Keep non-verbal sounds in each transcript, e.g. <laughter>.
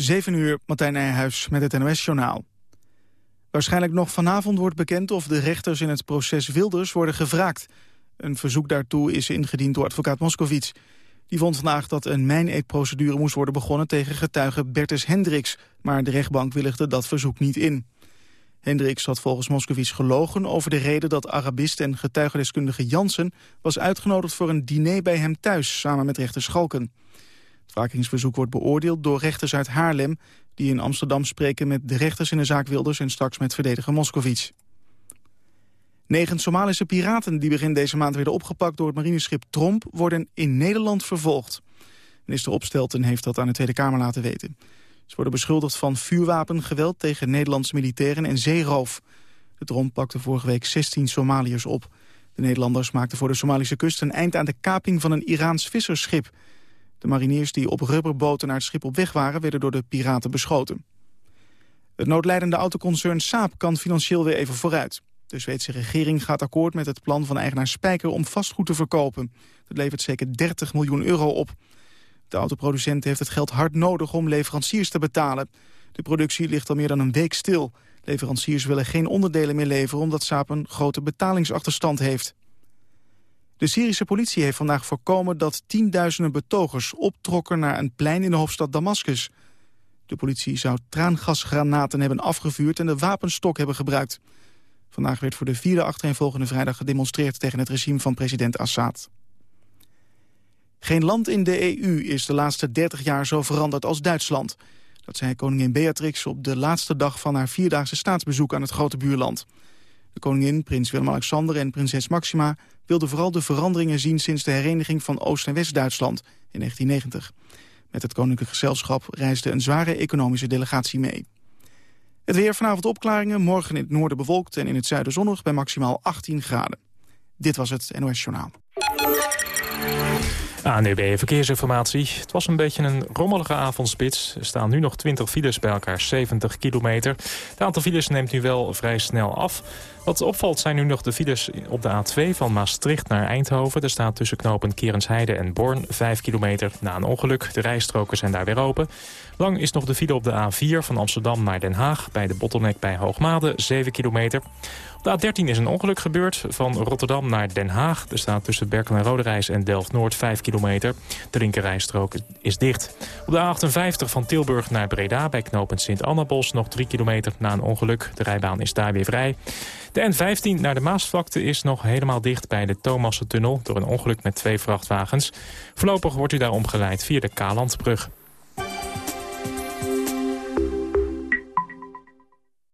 7 uur, Martijn Nijhuis met het NOS-journaal. Waarschijnlijk nog vanavond wordt bekend of de rechters in het proces Wilders worden gevraagd. Een verzoek daartoe is ingediend door advocaat Moskowitz. Die vond vandaag dat een mijn-eetprocedure moest worden begonnen tegen getuige Bertus Hendricks. Maar de rechtbank willigde dat verzoek niet in. Hendricks had volgens Moskowitz gelogen over de reden dat Arabist en getuigendeskundige Jansen was uitgenodigd voor een diner bij hem thuis samen met rechter Schalken. Het wakingsverzoek wordt beoordeeld door rechters uit Haarlem... die in Amsterdam spreken met de rechters in de zaak Wilders... en straks met verdediger Moskovits. Negen Somalische piraten die begin deze maand werden opgepakt... door het marineschip Tromp worden in Nederland vervolgd. Minister Opstelten heeft dat aan de Tweede Kamer laten weten. Ze worden beschuldigd van vuurwapengeweld tegen Nederlandse militairen en zeeroof. De Tromp pakte vorige week 16 Somaliërs op. De Nederlanders maakten voor de Somalische kust een eind aan de kaping van een Iraans vissersschip... De mariniers die op rubberboten naar het schip op weg waren... werden door de piraten beschoten. Het noodlijdende autoconcern Saab kan financieel weer even vooruit. De Zweedse regering gaat akkoord met het plan van eigenaar Spijker om vastgoed te verkopen. Dat levert zeker 30 miljoen euro op. De autoproducent heeft het geld hard nodig om leveranciers te betalen. De productie ligt al meer dan een week stil. Leveranciers willen geen onderdelen meer leveren omdat Saab een grote betalingsachterstand heeft. De Syrische politie heeft vandaag voorkomen dat tienduizenden betogers optrokken naar een plein in de hoofdstad Damascus. De politie zou traangasgranaten hebben afgevuurd en de wapenstok hebben gebruikt. Vandaag werd voor de vierde achtereenvolgende vrijdag gedemonstreerd tegen het regime van president Assad. Geen land in de EU is de laatste 30 jaar zo veranderd als Duitsland. Dat zei koningin Beatrix op de laatste dag van haar vierdaagse staatsbezoek aan het grote buurland. De koningin, prins Willem-Alexander en prinses Maxima... wilden vooral de veranderingen zien sinds de hereniging van Oost- en West-Duitsland in 1990. Met het koninklijk gezelschap reisde een zware economische delegatie mee. Het weer vanavond opklaringen, morgen in het noorden bewolkt... en in het zuiden zonnig bij maximaal 18 graden. Dit was het NOS Journaal. ANUB Verkeersinformatie. Het was een beetje een rommelige avondspits. Er staan nu nog 20 files bij elkaar, 70 kilometer. Het aantal files neemt nu wel vrij snel af. Wat opvalt zijn nu nog de files op de A2 van Maastricht naar Eindhoven. Er staat tussen knopen Kerensheide en Born 5 kilometer na een ongeluk. De rijstroken zijn daar weer open. Lang is nog de file op de A4 van Amsterdam naar Den Haag... bij de bottleneck bij Hoogmade, 7 kilometer. Op de A13 is een ongeluk gebeurd van Rotterdam naar Den Haag. Er staat tussen Berkel en Roderijs en Delft-Noord 5 kilometer. De linkerrijstrook is dicht. Op de A58 van Tilburg naar Breda bij knooppunt Sint-Annabos... nog 3 kilometer na een ongeluk. De rijbaan is daar weer vrij. De N15 naar de Maasvlakte is nog helemaal dicht bij de Thomassentunnel... door een ongeluk met twee vrachtwagens. Voorlopig wordt u daar omgeleid via de Kalandbrug.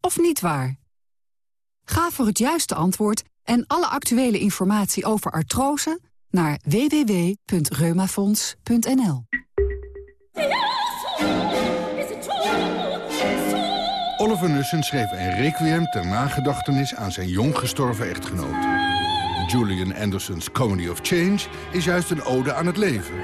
Of niet waar? Ga voor het juiste antwoord en alle actuele informatie over artrose naar www.reumafonds.nl. Oliver Nussen schreef een requiem ter nagedachtenis aan zijn jong gestorven echtgenoot. Julian Anderson's Comedy of Change is juist een ode aan het leven.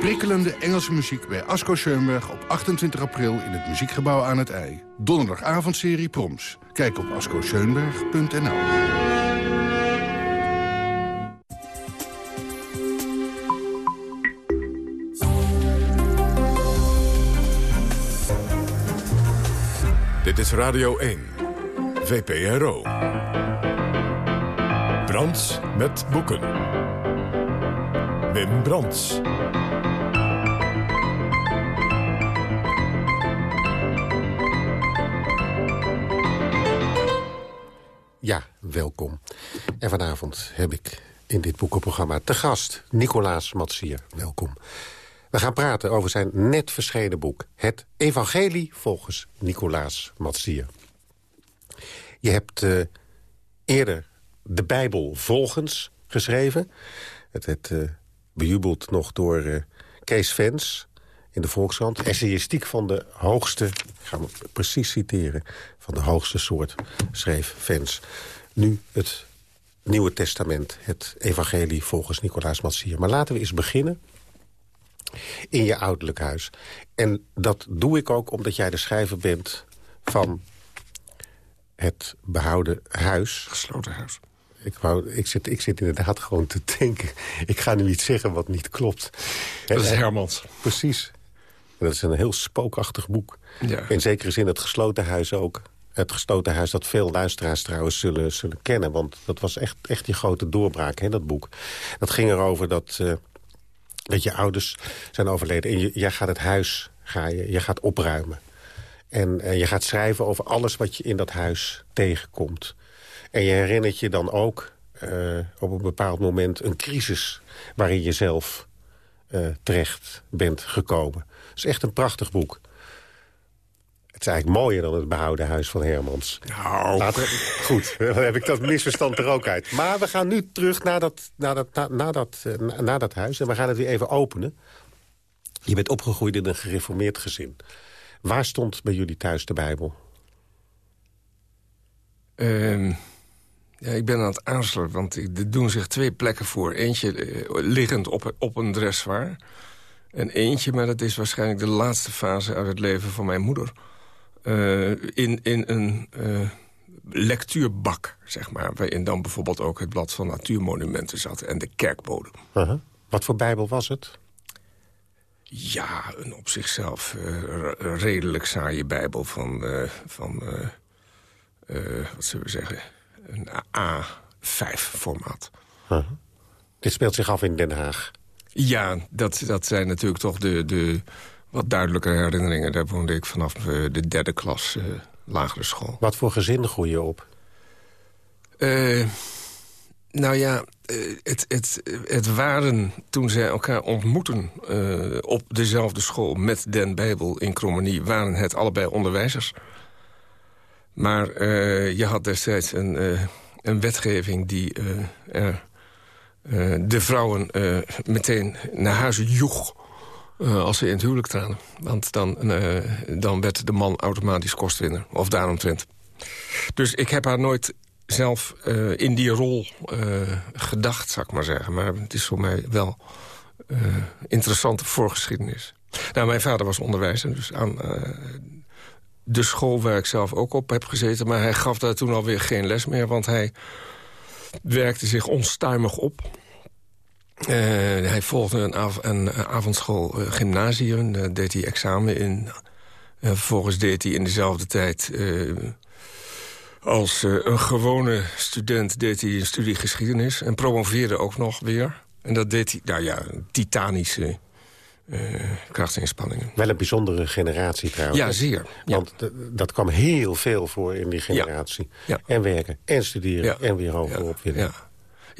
Prikkelende Engelse muziek bij Asko Schoenberg op 28 april in het Muziekgebouw aan het IJ. Donderdagavondserie Proms. Kijk op ascoschoenberg.nl. Dit is Radio 1, VPRO. Brands met boeken. Wim Brands. Vanavond heb ik in dit boekenprogramma te gast Nicolaas Matsier. Welkom. We gaan praten over zijn net verschenen boek... Het Evangelie volgens Nicolaas Matsier. Je hebt uh, eerder de Bijbel volgens geschreven. Het werd uh, bejubeld nog door uh, Kees Vens. in de Volkskrant. Essayistiek van de hoogste, ik ga hem precies citeren... van de hoogste soort, schreef Vens. Nu het Nieuwe Testament, het evangelie volgens Nicolaas Matsier. Maar laten we eens beginnen in je ouderlijk huis. En dat doe ik ook omdat jij de schrijver bent van het behouden huis. Gesloten huis. Ik, wou, ik, zit, ik zit inderdaad gewoon te denken. Ik ga nu iets zeggen wat niet klopt. Dat is Hermans. Precies. dat is een heel spookachtig boek. Ja. In zekere zin het gesloten huis ook. Het gesloten huis dat veel luisteraars trouwens zullen, zullen kennen. Want dat was echt, echt je grote doorbraak, hè, dat boek. Dat ging erover dat, uh, dat je ouders zijn overleden. En je, jij gaat het huis ga je, je gaat opruimen. En uh, je gaat schrijven over alles wat je in dat huis tegenkomt. En je herinnert je dan ook uh, op een bepaald moment een crisis... waarin je zelf terecht bent gekomen. Het is echt een prachtig boek. Het is eigenlijk mooier dan het behouden huis van Hermans. Nou. Goed, <laughs> dan heb ik dat misverstand er ook uit. Maar we gaan nu terug naar dat, naar, dat, naar, naar dat, uh, naar dat huis. En we gaan het weer even openen. Je bent opgegroeid in een gereformeerd gezin. Waar stond bij jullie thuis de Bijbel? Uh, ja, ik ben aan het aansluiten, want er doen zich twee plekken voor. Eentje uh, liggend op, op een dressoir. En eentje, maar dat is waarschijnlijk de laatste fase uit het leven van mijn moeder. Uh, in, in een uh, lectuurbak, zeg maar. Waarin dan bijvoorbeeld ook het blad van natuurmonumenten zat. En de kerkbodem. Uh -huh. Wat voor bijbel was het? Ja, een op zichzelf uh, redelijk saaie bijbel van, van wat zullen we zeggen, een A5-formaat. -huh. Dit speelt zich af in Den Haag. Ja, dat, dat zijn natuurlijk toch de, de wat duidelijke herinneringen. Daar woonde ik vanaf de derde klas lagere school. Wat voor gezin groei je op? nou ja, het, het, het waren toen zij elkaar ontmoeten uh, op dezelfde school... met Den Bijbel in Krommenie, waren het allebei onderwijzers. Maar je had destijds een, een wetgeving die de vrouwen meteen naar huis joeg... als ze in het huwelijk traden. Want dan, dan werd de man automatisch kostwinner, of daaromtrent. Dus ik heb haar nooit zelf uh, in die rol gedacht, zou ik maar zeggen. Maar het is voor mij wel interessante voorgeschiedenis. Nou, mijn vader was onderwijzer, dus aan de school waar ik zelf ook op heb gezeten. Maar hij gaf daar toen alweer geen les meer, want hij werkte zich onstuimig op. hij volgde een, av een avondschool gymnasium, daar deed hij examen in. vervolgens deed hij in dezelfde tijd als uh, een gewone student deed hij een studie geschiedenis... en promoveerde ook nog weer. En dat deed hij, nou ja, titanische uh, krachtsinspanningen. Wel een bijzondere generatie trouwens. Ja, zeer. Want ja. dat kwam heel veel voor in die generatie. Ja. Ja. En werken, en studeren, en weer hogerop willen.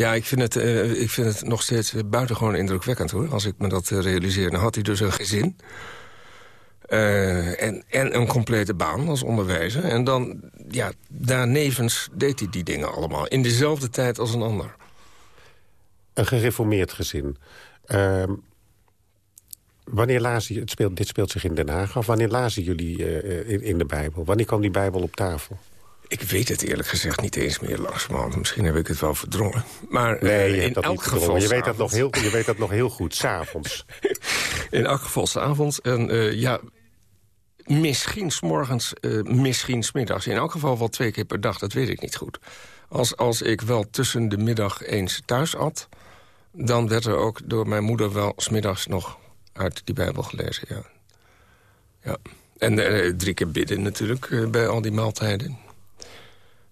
Ja. Ik vind, het, uh, ik vind het nog steeds buitengewoon indrukwekkend, hoor. Als ik me dat realiseer. Dan had hij dus een gezin... Uh, en, en een complete baan als onderwijzer. En dan, ja, daarnevens deed hij die dingen allemaal. In dezelfde tijd als een ander. Een gereformeerd gezin. Uh, wanneer lazen het speelt, dit speelt zich in Den Haag af. Wanneer lazen jullie in, in, de Bijbel? Wanneer kwam die Bijbel op tafel? Ik weet het eerlijk gezegd niet eens meer langzamerhand. Misschien heb ik het wel verdrongen. Maar nee, uh, in elk geval... Je weet, dat nog heel, je weet dat nog heel goed, <laughs> s'avonds. in elk geval s'avonds. En uh, ja, misschien s'morgens, uh, misschien s'middags. In elk geval wel twee keer per dag, dat weet ik niet goed. Als, als ik wel tussen de middag eens thuis at... dan werd er ook door mijn moeder wel s'middags nog uit die Bijbel gelezen, ja. ja. En drie keer bidden natuurlijk bij al die maaltijden.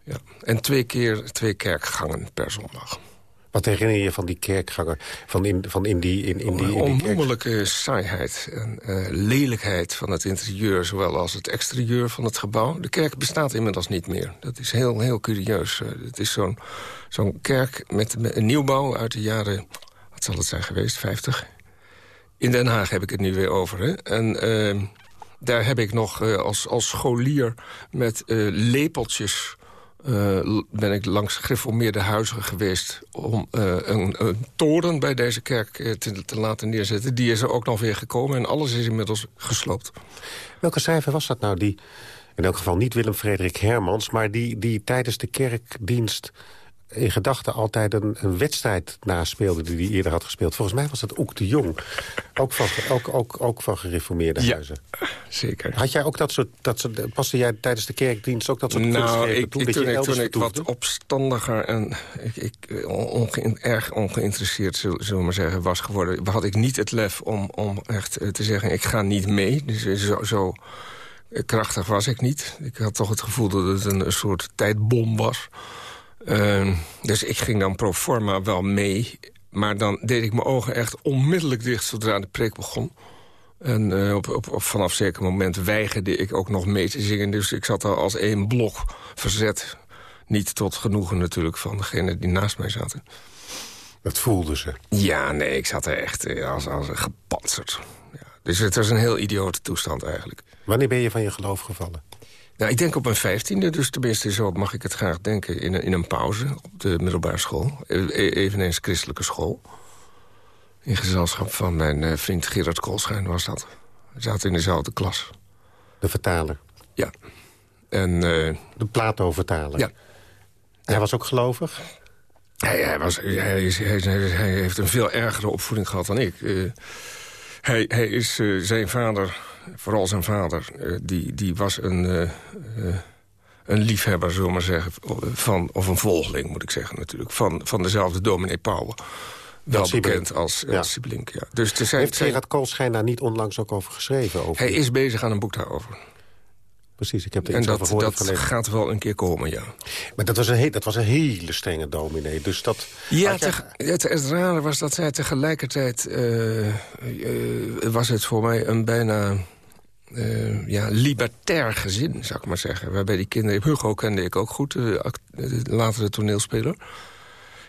Ja. En twee keer twee kerkgangen per zondag. Wat herinner je van die kerkganger? Van in, van in die, in, in die, in die onnoemelijke saaiheid en uh, lelijkheid van het interieur... zowel als het exterieur van het gebouw. De kerk bestaat inmiddels niet meer. Dat is heel, heel curieus. Uh, het is zo'n zo'n kerk met, met, een nieuwbouw uit de jaren... wat zal het zijn geweest, 50? In Den Haag heb ik het nu weer over. Hè? En uh, daar heb ik nog als, als scholier met lepeltjes uh, ben ik langs gereformeerde huizen geweest... om uh, een, toren bij deze kerk uh, te, te, laten neerzetten. Die is er ook nog weer gekomen en alles is inmiddels gesloopt. Welke schrijver was dat nou die... in elk geval niet Willem Frederik Hermans... maar die, die tijdens de kerkdienst in gedachten altijd een, een wedstrijd naspeelde... die hij eerder had gespeeld. Volgens mij was dat ook de Jong. Ook van, ook, ook, ook van gereformeerde ja, huizen. zeker. Had jij ook dat soort... Dat soort paste jij tijdens de kerkdienst ook dat soort nou, ik, toe, ik, dat toen, je ik, toen ik vertoefde? wat opstandiger en ik, ik, onge, erg ongeïnteresseerd, zullen we maar zeggen, was geworden... had ik niet het lef om, om echt te zeggen, ik ga niet mee. Dus zo... zo krachtig was ik niet. Ik had toch het gevoel dat het een, een soort tijdbom was... Uh, dus ik ging dan pro forma wel mee. Maar dan deed ik mijn ogen echt onmiddellijk dicht zodra de preek begon. En uh, op, op, op, vanaf zeker moment weigerde ik ook nog mee te zingen. Dus ik zat al als één blok verzet. Niet tot genoegen natuurlijk van degene die naast mij zaten. Dat voelden ze? Ja, nee, ik zat er echt uh, als, als gepantserd. Ja, dus het was een heel idiote toestand eigenlijk. Wanneer ben je van je geloof gevallen? Nou, ik denk op mijn vijftiende, dus tenminste zo mag ik het graag denken... in een, in een pauze op de middelbare school. E eveneens christelijke school. In gezelschap van mijn uh, vriend Gerard Koolschijn was dat. We zaten in dezelfde klas. De vertaler? Ja. En, uh, de Plato-vertaler? Ja. Hij was ook gelovig? Hij, hij, was, hij, is, hij, hij, heeft een veel ergere opvoeding gehad dan ik. Uh, hij, hij is zijn vader vooral zijn vader, uh, die, die was een, uh, uh, een liefhebber, zullen we maar zeggen... Van, of een volgeling, moet ik zeggen natuurlijk... van, van dezelfde dominee Pauwen. Wel Dat bekend Siebelink. als Ja. ja. Siebelink, ja. Dus er zijn, Heeft Gerard Koolschijn daar niet onlangs ook over geschreven? Over hij is bezig aan een boek daarover. Precies, ik heb er En iets over dat, gehoord dat gelezen. gaat wel een keer komen, ja. Maar dat was, een he- dat was een hele strenge dominee. Dus dat... Ja, jij- het, het rare was dat zij tegelijkertijd... eh, eh, was het voor mij een bijna eh, ja, libertair gezin, zou ik maar zeggen. Waarbij die kinderen... Hugo kende ik ook goed, de, act- de latere toneelspeler.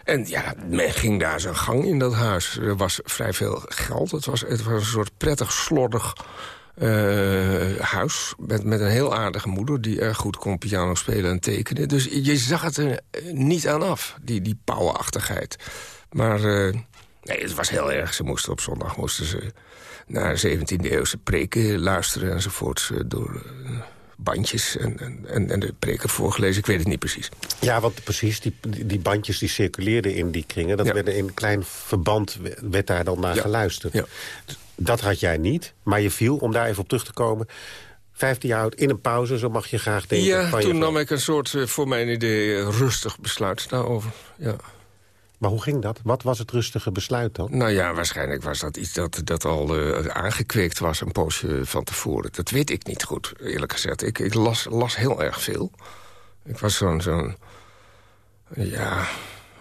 En ja, men ging daar zijn gang in dat huis. Er was vrij veel geld. Het was, het was een soort prettig, slordig eh, huis. Met, met een heel aardige moeder die erg goed kon piano spelen en tekenen. Dus je zag het er eh, niet aan af, die, die pauwachtigheid. Maar eh, nee, het was heel erg. Ze moesten op zondag moesten ze naar 17e-eeuwse preken luisteren enzovoorts. eh, door eh, bandjes en, en, en, de preker voorgelezen. Ik weet het niet precies. Ja, want precies, die, die bandjes die circuleerden in die kringen... dat Ja. werden in een klein verband, werd daar dan naar Ja. geluisterd. Ja. Dat had jij niet, maar je viel, om daar even op terug te komen... 15 jaar oud, in een pauze, zo mag je graag denken. Ja, van toen nam ik een soort, eh, voor mijn idee, rustig besluit daarover. Ja. Maar hoe ging dat? Wat was het rustige besluit dan? Nou ja, waarschijnlijk was dat iets dat, dat al eh, aangekweekt was een poosje van tevoren. Dat weet ik niet goed, eerlijk gezegd. Ik, ik las, las heel erg veel. Ik was zo'n, zo'n ja,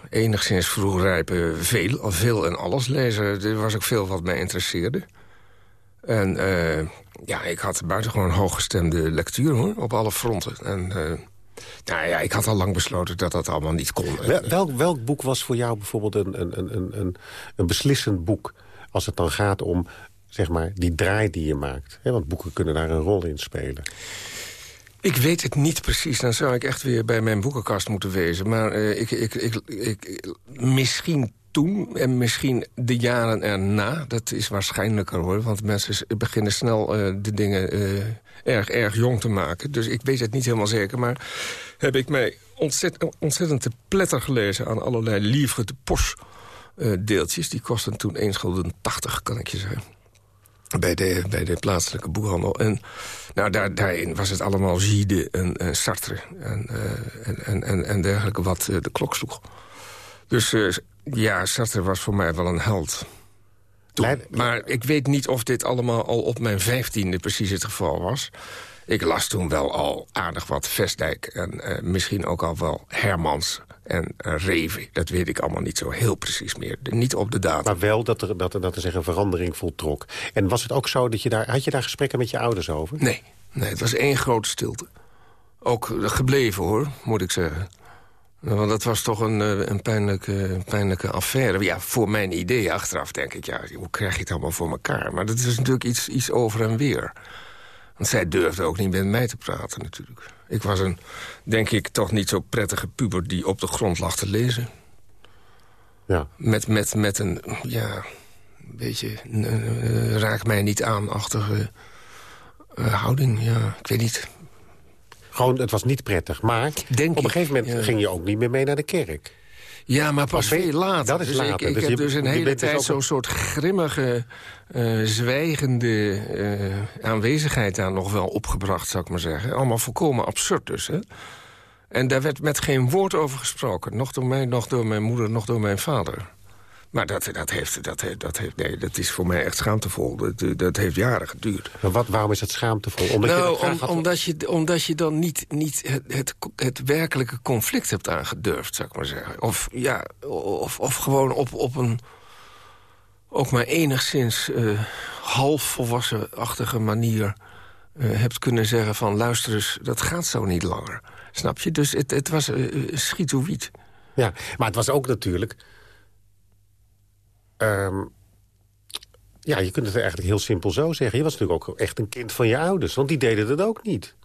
enigszins vroegrijpe veel, veel en alles lezer. Er was ook veel wat mij interesseerde. En eh, ja, ik had buitengewoon hooggestemde lectuur hoor, op alle fronten. En eh, nou ja, ik had al lang besloten dat dat allemaal niet kon. Wel, welk, welk boek was voor jou bijvoorbeeld een, een, een, een- een, beslissend boek... als het dan gaat om zeg maar, die draai die je maakt? Want boeken kunnen daar een rol in spelen. Ik weet het niet precies. Dan zou ik echt weer bij mijn boekenkast moeten wezen. Maar ik, ik, ik, ik, misschien toen en misschien de jaren erna. Dat is waarschijnlijker hoor. Want mensen beginnen snel eh, de dingen eh, erg, erg jong te maken. Dus ik weet het niet helemaal zeker. Maar heb ik mij ontzettend, ontzettend te pletter gelezen... aan allerlei livre de poche eh. Die kosten toen 1 gulden 80, kan ik je zeggen bij de, bij de plaatselijke boekhandel. En nou, daar, daarin was het allemaal Gide en, en Sartre en, en, en, en, dergelijke wat de klok sloeg. Dus eh, ja, Sartre was voor mij wel een held. Toen. Maar ik weet niet of dit allemaal al op mijn vijftiende precies het geval was. Ik las toen wel al aardig wat Vestdijk en eh, misschien ook al wel Hermans en Reven. Dat weet ik allemaal niet zo heel precies meer. De- niet op de data. Maar wel dat er, dat er, dat er zich een verandering voltrok. En was het ook zo dat je daar... Had je daar gesprekken met je ouders over? Nee, nee, het was één grote stilte. Ook gebleven, hoor, moet ik zeggen. Want dat was toch een, eh, een pijnlijke, een pijnlijke affaire. Ja, voor mijn idee achteraf denk ik, ja, hoe krijg je het allemaal voor elkaar? Maar dat is natuurlijk iets, iets over en weer. Want zij durfde ook niet met mij te praten natuurlijk. Ik was een, denk ik, toch niet zo prettige puber... die op de grond lag te lezen. Ja. Met, met, met een, ja, een beetje... Uh, raak mij niet aan-achtige uh, houding. Ja, ik weet niet. Gewoon, het was niet prettig. Maar Denk op een gegeven moment ja. ging je ook niet meer mee naar de kerk. Ja, maar pas veel later. dat is dus later. Ik, ik Dus heb je- dus een hele dus tijd zo'n een- soort grimmige, eh, zwijgende eh, aanwezigheid daar nog wel opgebracht, zou ik maar zeggen. Allemaal volkomen absurd dus, hè. En daar werd met geen woord over gesproken. Nog door mij, nog door mijn moeder, nog door mijn vader. Maar dat, dat, heeft, dat, heeft, dat, heeft, nee, dat is voor mij echt schaamtevol. Dat, dat heeft jaren geduurd. Maar wat, waarom is het schaamtevol? Omdat je nou, dat had- omdat, je, omdat je dan niet, niet het, het, het werkelijke conflict hebt aangedurfd, zou ik maar zeggen. Of, ja, of, of gewoon op, op een ook maar enigszins eh halfvolwassenachtige manier... eh, hebt kunnen zeggen van luister eens, dat gaat zo niet langer. Snap je? Dus het, het was eh eh, schitoïd. Ja, maar het was ook natuurlijk... ehm, ja, je kunt het eigenlijk heel simpel zo zeggen. Je was natuurlijk ook echt een kind van je ouders. Want die deden dat ook niet.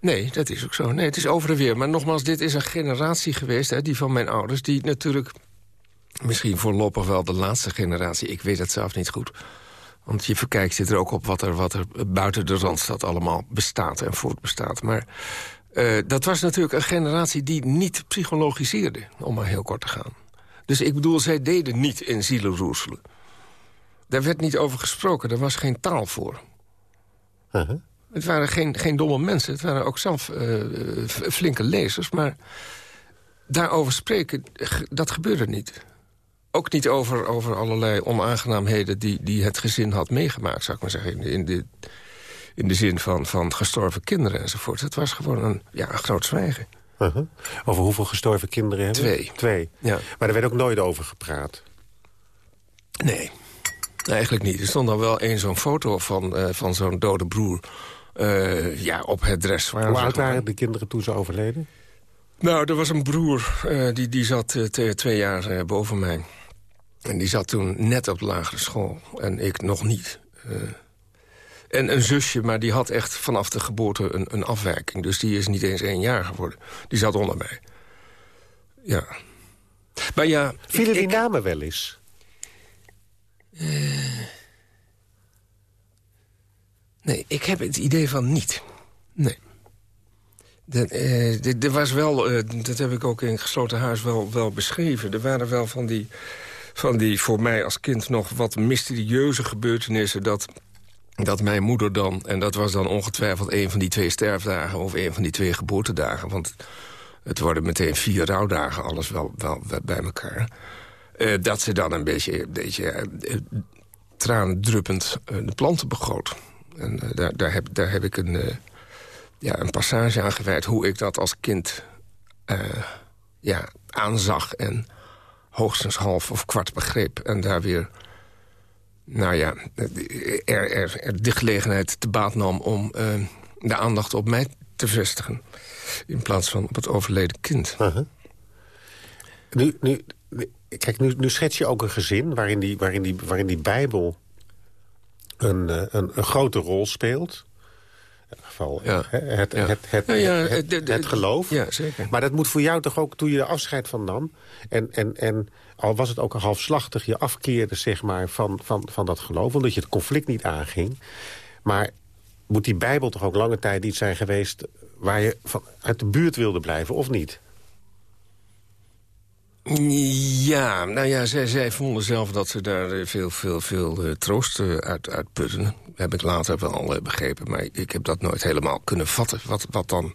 Nee, dat is ook zo. Nee, het is over en weer. Maar nogmaals, dit is een generatie geweest, hè, die van mijn ouders... die natuurlijk misschien voorlopig wel de laatste generatie... ik weet het zelf niet goed. Want je verkijkt je er ook op wat er, wat er buiten de Randstad allemaal bestaat en voortbestaat. Maar eh, dat was natuurlijk een generatie die niet psychologiseerde, om maar heel kort te gaan. Dus ik bedoel, zij deden niet in zielenroerselen. Daar werd niet over gesproken, er was geen taal voor. Uh-huh. Het waren geen, geen domme mensen. Het waren ook zelf eh, f- flinke lezers. Maar daarover spreken, dat gebeurde niet. Ook niet over, over allerlei onaangenaamheden die, die het gezin had meegemaakt, zou ik maar zeggen. In de, in de, in de zin van, van gestorven kinderen enzovoort. Het was gewoon een, ja, een groot zwijgen. Uh-huh. Over hoeveel gestorven kinderen hebben we? Twee. Twee. Ja. Maar er werd ook nooit over gepraat. Nee, eigenlijk niet. Er stond dan wel één zo'n foto van, eh, van zo'n dode broer... eh, ja, op het dress. Waar, Hoe oud waren de kinderen toen ze overleden? Nou, er was een broer, eh, die, die zat twee jaar boven mij. En die zat toen net op de lagere school. En ik nog niet. Eh, en een zusje, maar die had echt vanaf de geboorte een, een afwijking. Dus die is niet eens één jaar geworden. Die zat onder mij. Ja. Maar ja... Vielen die ik- namen wel eens? Nee, ik heb het idee van niet. Nee. Dat, eh, dit- er was wel, eh, dat heb ik ook in gesloten huis wel, wel beschreven. Er waren wel van die, van die voor mij als kind nog wat mysterieuze gebeurtenissen... dat, dat mijn moeder dan, en dat was dan ongetwijfeld een van die twee sterfdagen... of een van die twee geboortedagen, want het worden meteen vier rouwdagen... alles wel, wel, bij elkaar. Eh, dat ze dan een beetje, een beetje eh, tranendruppend eh, de planten begoot. En daar, daar, heb, daar heb ik een, ja, een passage aan gewijd... hoe ik dat als kind ja, aanzag en hoogstens half of kwart begreep. En daar weer, nou ja, er, er, er de gelegenheid te baat nam... om eh, de aandacht op mij te vestigen. In plaats van op het overleden kind. Uh-huh. Nu, nu, kijk, nu, nu schets je ook een gezin waarin die, waarin die, waarin die Bijbel een, eh, een, een grote rol speelt. In ieder geval Ja. hè, het, Ja. het, het, Ja, ja, het, het- de- de- het geloof. Ja, zeker. Maar dat moet voor jou toch ook, toen je er afscheid van nam... en, en, en al was het ook een halfslachtig, je afkeerde zeg maar, van, van, van dat geloof... omdat je het conflict niet aanging. Maar moet die Bijbel toch ook lange tijd iets zijn geweest... waar je van, uit de buurt wilde blijven, of niet? Ja, nou ja, zij, zij vonden zelf dat ze daar eh, veel, veel, veel eh, troost eh, uit, uit putten. Heb ik later wel eh, begrepen, maar ik heb dat nooit helemaal kunnen vatten. Wat, wat dan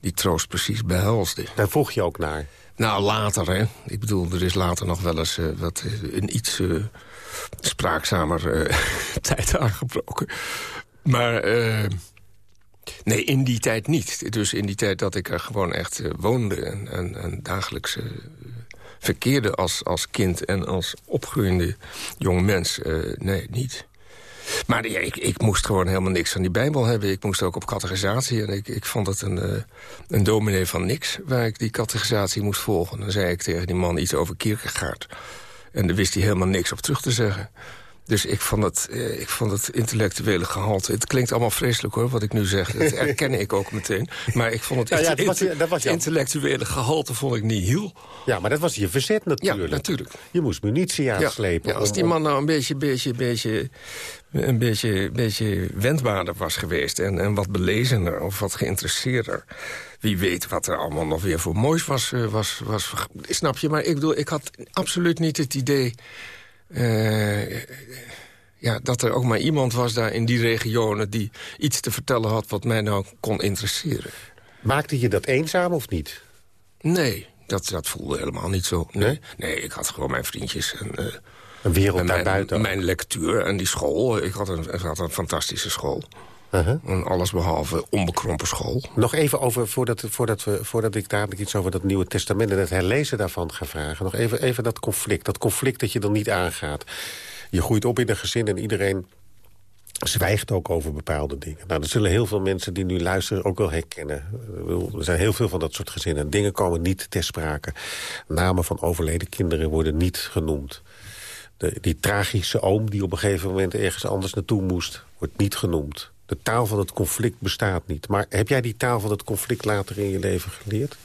die troost precies behelsde. Daar vroeg je ook naar. Nou, later, hè. Ik bedoel, er is later nog wel eens wat, een iets spraakzamer <laughs> tijd aangebroken. Maar nee, in die tijd niet. Dus in die tijd dat ik er gewoon echt woonde... en, en, en dagelijks verkeerde als, als kind en als opgroeiende jong mens. eh, nee, niet. Maar ik, ik moest gewoon helemaal niks van die Bijbel hebben. Ik moest ook op categorisatie. En ik, ik vond het een, eh, een dominee van niks waar ik die categorisatie moest volgen. Dan zei ik tegen die man iets over Kierkegaard. En daar wist hij helemaal niks op terug te zeggen. Dus ik vond, het, eh, ik vond het intellectuele gehalte... Het klinkt allemaal vreselijk hoor, wat ik nu zeg. Dat <laughs> erken ik ook meteen. Maar ik vond het Ja, ja, inter- dat was- dat was jouw- intellectuele gehalte vond ik niet heel. Ja, maar dat was je verzet natuurlijk. Ja, natuurlijk. Je moest munitie aanslepen. ja, als die man nou een beetje, beetje, beetje, een beetje, beetje wendbaarder was geweest... En, en wat belezener of wat geïnteresseerder... wie weet wat er allemaal nog weer voor moois was, eh, was, was... Snap je? Maar ik bedoel, ik had absoluut niet het idee... eh, ja, dat er ook maar iemand was daar in die regionen... die iets te vertellen had wat mij nou kon interesseren. Maakte je dat eenzaam of niet? Nee, dat, dat voelde helemaal niet zo. Nee, nee ik had gewoon mijn vriendjes en... eh, Een wereld en daarbuiten. mijn, mijn lectuur en die school. Ik had een, ik had een fantastische school. Uh-huh. Een allesbehalve onbekrompen school. Nog even over, voordat, voordat, we, voordat ik dadelijk iets over dat Nieuwe Testament... en het herlezen daarvan ga vragen. Nog even, even dat conflict. Dat conflict dat je dan niet aangaat. Je groeit op in een gezin en iedereen zwijgt ook over bepaalde dingen. Nou, dat zullen heel veel mensen die nu luisteren ook wel herkennen. Er zijn heel veel van dat soort gezinnen. Dingen komen niet ter sprake. Namen van overleden kinderen worden niet genoemd. De, die tragische oom die op een gegeven moment ergens anders naartoe moest... wordt niet genoemd. De taal van het conflict bestaat niet. Maar heb jij die taal van het conflict later in je leven geleerd?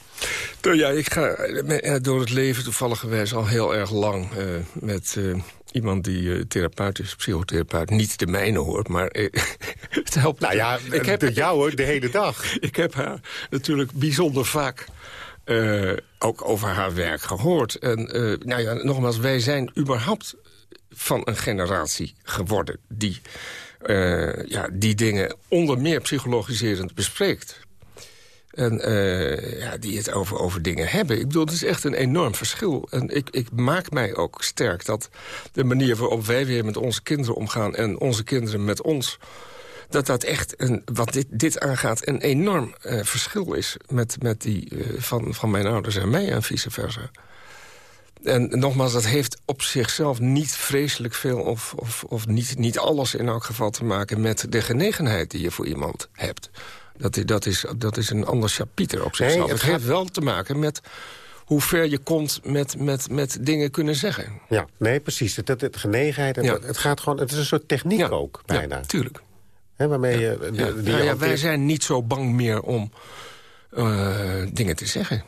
Nou ja, ik ga eh, door het leven toevallig al heel erg lang... eh, met eh, iemand die eh, therapeut is, psychotherapeut. Niet de mijne hoor, maar eh, <laughs> het helpt. Nou ja, ik heb, de jou hoor, de hele dag. <laughs> ik heb haar natuurlijk bijzonder vaak... eh, ook over haar werk gehoord. En eh, nou ja, nogmaals, wij zijn überhaupt van een generatie geworden... die eh, ja, die dingen onder meer psychologiserend bespreekt. En eh, ja, die het over, over dingen hebben. Ik bedoel, het is echt een enorm verschil. En ik, ik maak mij ook sterk dat de manier waarop wij weer met onze kinderen omgaan... en onze kinderen met ons... dat dat echt, een, wat dit, dit aangaat, een enorm eh, verschil is... met, met die van, van mijn ouders en mij en vice versa. En nogmaals, dat heeft op zichzelf niet vreselijk veel... of, of, of niet, niet alles in elk geval te maken met de genegenheid die je voor iemand hebt. Dat, is- dat, is, dat is een ander chapiter op zichzelf. het heeft wel te maken met hoe ver je komt met, met, met dingen kunnen zeggen. Ja, nee, precies. Het, het, het genegenheid, het, Ja. het gaat gewoon, het is een soort techniek ook, bijna. Ja, tuurlijk. Waarmee je, de- die Nou wij zijn niet zo bang meer om eh, dingen te zeggen.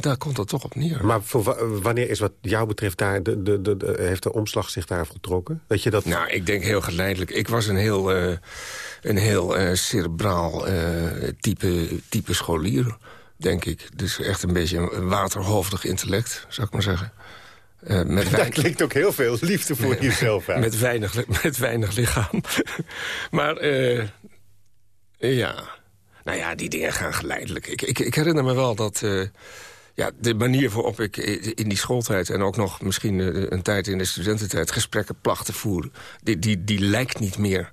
Daar komt het toch op neer. Maar voor wanneer is wat jou betreft daar, de, de, de, heeft de omslag zich daar voltrokken? Dat je dat... Nou, ik denk heel geleidelijk. Ik was een heel, eh, een heel eh, cerebraal eh, type, type scholier, denk ik. Dus echt een beetje een waterhoofdig intellect, zou ik maar zeggen. Eh, met <laughs> Daar weinig- klinkt ook heel veel liefde voor jezelf <laughs> uit. met, weinig, met weinig lichaam. <laughs> maar ja, nou ja, die dingen gaan geleidelijk. Ik, ik, ik herinner me wel dat... eh, ja, de manier waarop ik in die schooltijd... en ook nog misschien eh, een tijd in de studententijd... gesprekken placht te voeren, die, die, die lijkt niet meer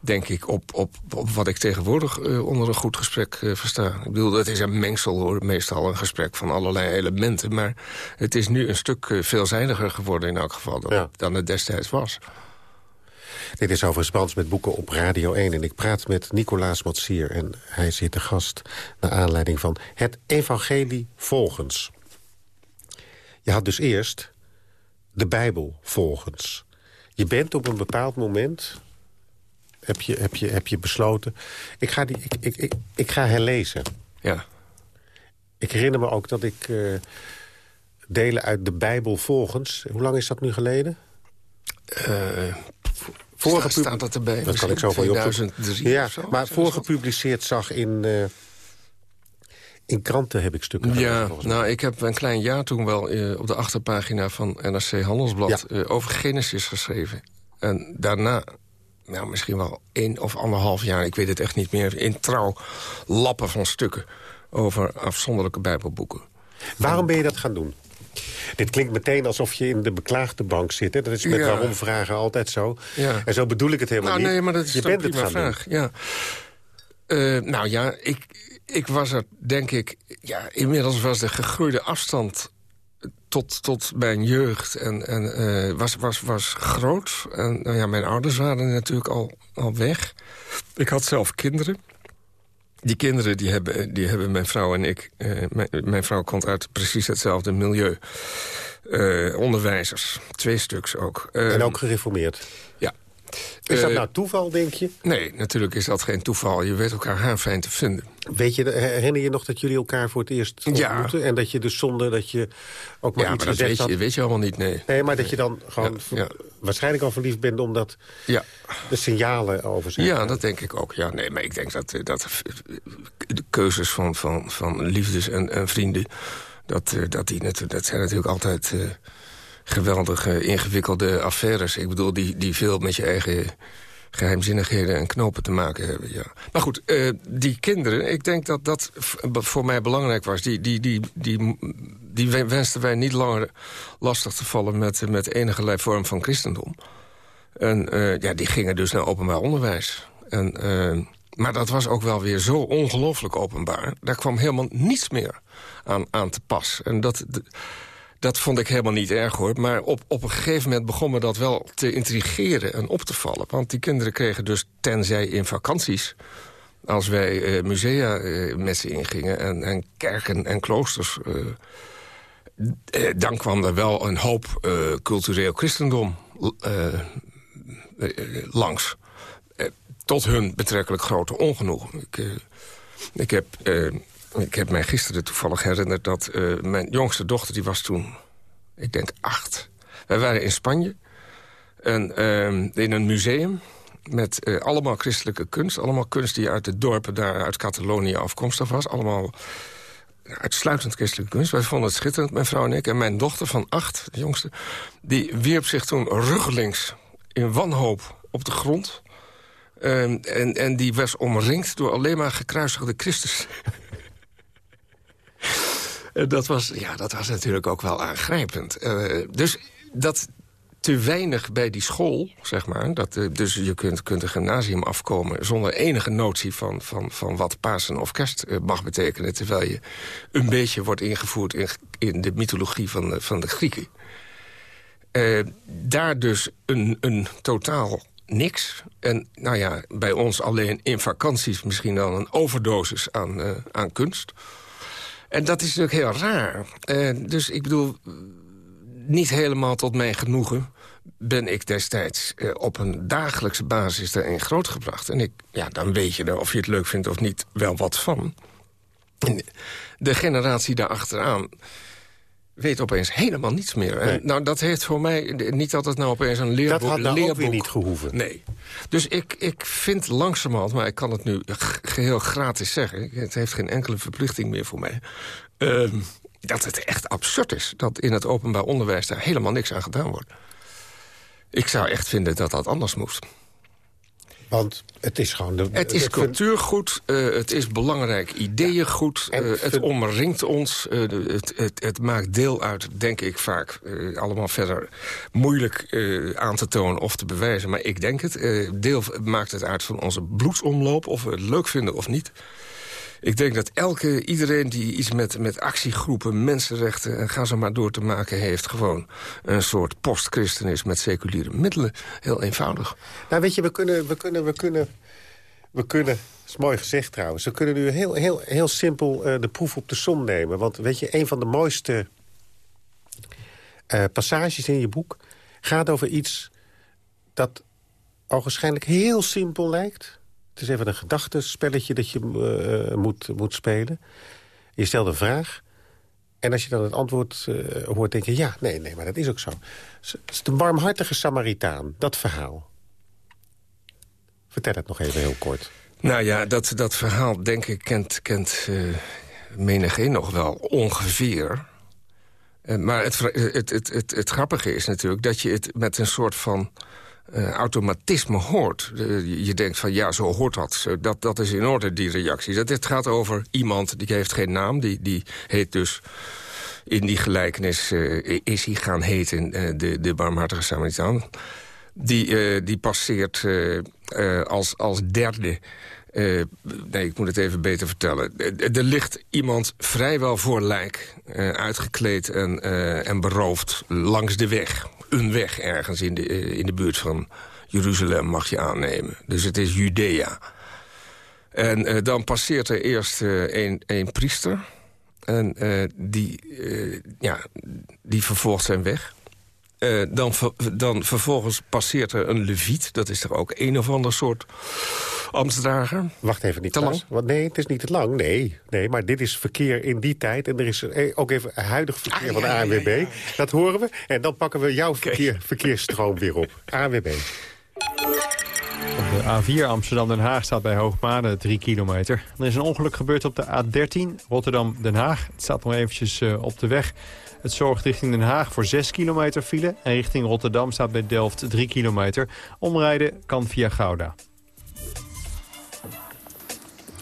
denk ik, op, op, op wat ik tegenwoordig eh, onder een goed gesprek versta. Ik bedoel, het is een mengsel, hoor. Meestal een gesprek van allerlei elementen. Maar het is nu een stuk veelzijdiger geworden in elk geval... dan, Ja. dan het destijds was. Dit is over Spans met boeken op Radio 1. En ik praat met Nicolaas Matsier. En hij zit te gast naar aanleiding van het evangelie volgens. Je had dus eerst de Bijbel volgens. Je bent op een bepaald moment... heb je, heb je, heb je besloten... Ik ga, die, ik, ik, ik, ik ga herlezen. Ja. Ik herinner me ook dat ik eh, delen uit de Bijbel volgens... Hoe lang is dat nu geleden? Eh, Vorige sta- staat dat erbij? Dat kan ik zo van je opzoeken. 2003 Ja, of zo? maar Zo voor is dat? gepubliceerd zag in, eh, in kranten heb ik stukken Ja, nou, ik heb een klein jaar toen wel eh, op de achterpagina van NRC Handelsblad... Ja. eh, over Genesis geschreven. En daarna, nou, misschien wel één of anderhalf jaar... ik weet het echt niet meer, in trouw lappen van stukken... over afzonderlijke bijbelboeken. Waarom ben je dat gaan doen? Dit klinkt meteen alsof je in de beklaagde bank zit. Hè? Dat is met Ja. waarom vragen altijd zo. Ja. En zo bedoel ik het helemaal Nou, niet. nee, maar dat is je bent het gaan vraag. Ja. Eh, nou ja, ik, ik was er, denk ik... Ja, inmiddels was de gegroeide afstand tot, tot mijn jeugd en, en, eh, was, was, was groot. En nou ja, mijn ouders waren natuurlijk al, al weg. Ik had zelf kinderen. Die kinderen die hebben, die hebben mijn vrouw en ik... eh, mijn, mijn vrouw komt uit precies hetzelfde milieu onderwijzers. Twee stuks ook. en ook gereformeerd? Ja. Is dat nou toeval, denk je? Nee, natuurlijk is dat geen toeval. Je weet elkaar haar fijn te vinden. Weet je, herinner je nog dat jullie elkaar voor het eerst ontmoeten? Ja. En dat je dus zonder dat je ook maar ja, iets maar gezegd weet had? Je, weet je allemaal niet, nee. Nee, maar dat je dan gewoon ja, waarschijnlijk al verliefd bent... omdat ja. de signalen over zijn. Ja, dat denk ik ook. Ja, nee, maar ik denk dat, dat de keuzes van, van, van liefdes en, en vrienden... Dat, dat, die, dat zijn natuurlijk altijd uh, geweldige, ingewikkelde affaires. Ik bedoel, die, die veel met je eigen geheimzinnigheden en knopen te maken hebben. Ja. Maar goed, uh, die kinderen, ik denk dat dat voor mij belangrijk was. Die, die, die, die, die wensten wij niet langer lastig te vallen met, met enige vorm van christendom. En uh, ja, die gingen dus naar openbaar onderwijs. En, uh, maar dat was ook wel weer zo ongelooflijk openbaar. Daar kwam helemaal niets meer aan, aan te pas. En dat... Dat vond ik helemaal niet erg, hoor. Maar op, op een gegeven moment begon me dat wel te intrigeren en op te vallen. Want die kinderen kregen dus, tenzij in vakanties... als wij uh, musea uh, met ze ingingen en, en kerken en kloosters... Uh, dan kwam er wel een hoop cultureel christendom langs. tot hun betrekkelijk grote ongenoegen. Ik, ik heb ik heb mij gisteren toevallig herinnerd dat uh, mijn jongste dochter... die was toen, ik denk, acht. Wij waren in Spanje. En, uh, in een museum met uh, allemaal christelijke kunst. Allemaal kunst die uit de dorpen daar uit Catalonië afkomstig was. Allemaal uitsluitend christelijke kunst. Wij vonden het schitterend, mijn vrouw en ik. En mijn dochter van acht, de jongste... die wierp zich toen ruggelings in wanhoop op de grond... Uh, en, en die was omringd door alleen maar gekruisigde Christus. <laughs> dat, was, ja, dat was natuurlijk ook wel aangrijpend. Uh, dus dat te weinig bij die school, zeg maar. Dat, uh, dus je kunt, kunt een gymnasium afkomen zonder enige notie van, van, van wat Pasen of kerst mag betekenen. Terwijl je een beetje wordt ingevoerd in, in de mythologie van de, van de Grieken. daar dus een, een totaal niks. En nou ja, bij ons alleen in vakanties misschien dan een overdosis aan, aan kunst. En dat is natuurlijk heel raar. Uh, dus ik bedoel, niet helemaal tot mijn genoegen ben ik destijds uh, op een dagelijkse basis daarin grootgebracht. En ik, ja, dan weet je er, of je het leuk vindt of niet, wel wat van. De generatie daarachteraan weet opeens helemaal niets meer. En, nou, dat heeft voor mij niet dat het nou opeens een leerboek... Dat had nou leerboek. ook weer niet gehoeven. Nee. Dus ik, ik vind langzamerhand, maar ik kan het nu geheel gratis zeggen... het heeft geen enkele verplichting meer voor mij... Uh, dat het echt absurd is dat in het openbaar onderwijs... daar helemaal niks aan gedaan wordt. Ik zou echt vinden dat dat anders moest. Want het is gewoon... De, het is cultuurgoed, uh, het is belangrijk ideeëngoed, ja, uh, het omringt ons. Uh, het, het, het, maakt deel uit, denk ik vaak, allemaal verder moeilijk aan te tonen of te bewijzen. Maar ik denk het, deel maakt het uit van onze bloedsomloop, of we het leuk vinden of niet. Ik denk dat elke, iedereen die iets met, met actiegroepen, mensenrechten... en ga zo maar door te maken heeft... gewoon een soort postchristen is met seculiere middelen. Heel eenvoudig. Nou, weet je, we kunnen... We kunnen, we kunnen, we kunnen dat is mooi gezegd trouwens. We kunnen nu heel, heel, heel simpel uh, de proef op de som nemen. Want weet je, een van de mooiste uh, passages in je boek... gaat over iets dat waarschijnlijk heel simpel lijkt... Het is even een gedachtenspelletje dat je uh, moet, moet spelen. Je stelt een vraag. En als je dan het antwoord uh, hoort, denk je... ja, nee, nee, maar dat is ook zo. De barmhartige Samaritaan, dat verhaal. Vertel het nog even heel kort. Nou ja, dat, dat verhaal, denk ik, kent, kent uh, menigeen nog wel ongeveer. Maar het, het, het, het grappige is natuurlijk dat je het met een soort van uh, automatisme hoort. Uh, je denkt van ja, zo hoort dat. dat. Dat is in orde, die reactie. Dat, dit gaat over iemand, die heeft geen naam. Die, die heet dus in die gelijkenis is hij gaan heten, de, de barmhartige Samaritaan. Die, die passeert als, als derde... nee, ik moet het even beter vertellen. Er ligt iemand vrijwel voor lijk, uitgekleed en, en beroofd langs de weg een weg ergens in de, in de buurt van Jeruzalem mag je aannemen. Dus het is Judea. En dan passeert er eerst een, een priester. En die, ja, die vervolgt zijn weg. Dan, dan vervolgens passeert er een leviet. Dat is toch ook een of ander soort ambtsdrager. Wacht even, niet te lang? Want nee, het is niet te lang. Nee, nee, maar dit is verkeer in die tijd. En er is ook even huidig verkeer ah, van de ANWB. dat horen we. En dan pakken we jouw verkeer, verkeersstroom weer op. ANWB. Op de A4 Amsterdam-Den Haag staat bij Hoogmade 3 kilometer. Er is een ongeluk gebeurd op de A13 Rotterdam-Den Haag. Het staat nog eventjes uh, op de weg. Het zorgt richting Den Haag voor 6 kilometer file. En richting Rotterdam staat bij Delft 3 kilometer. Omrijden kan via Gouda.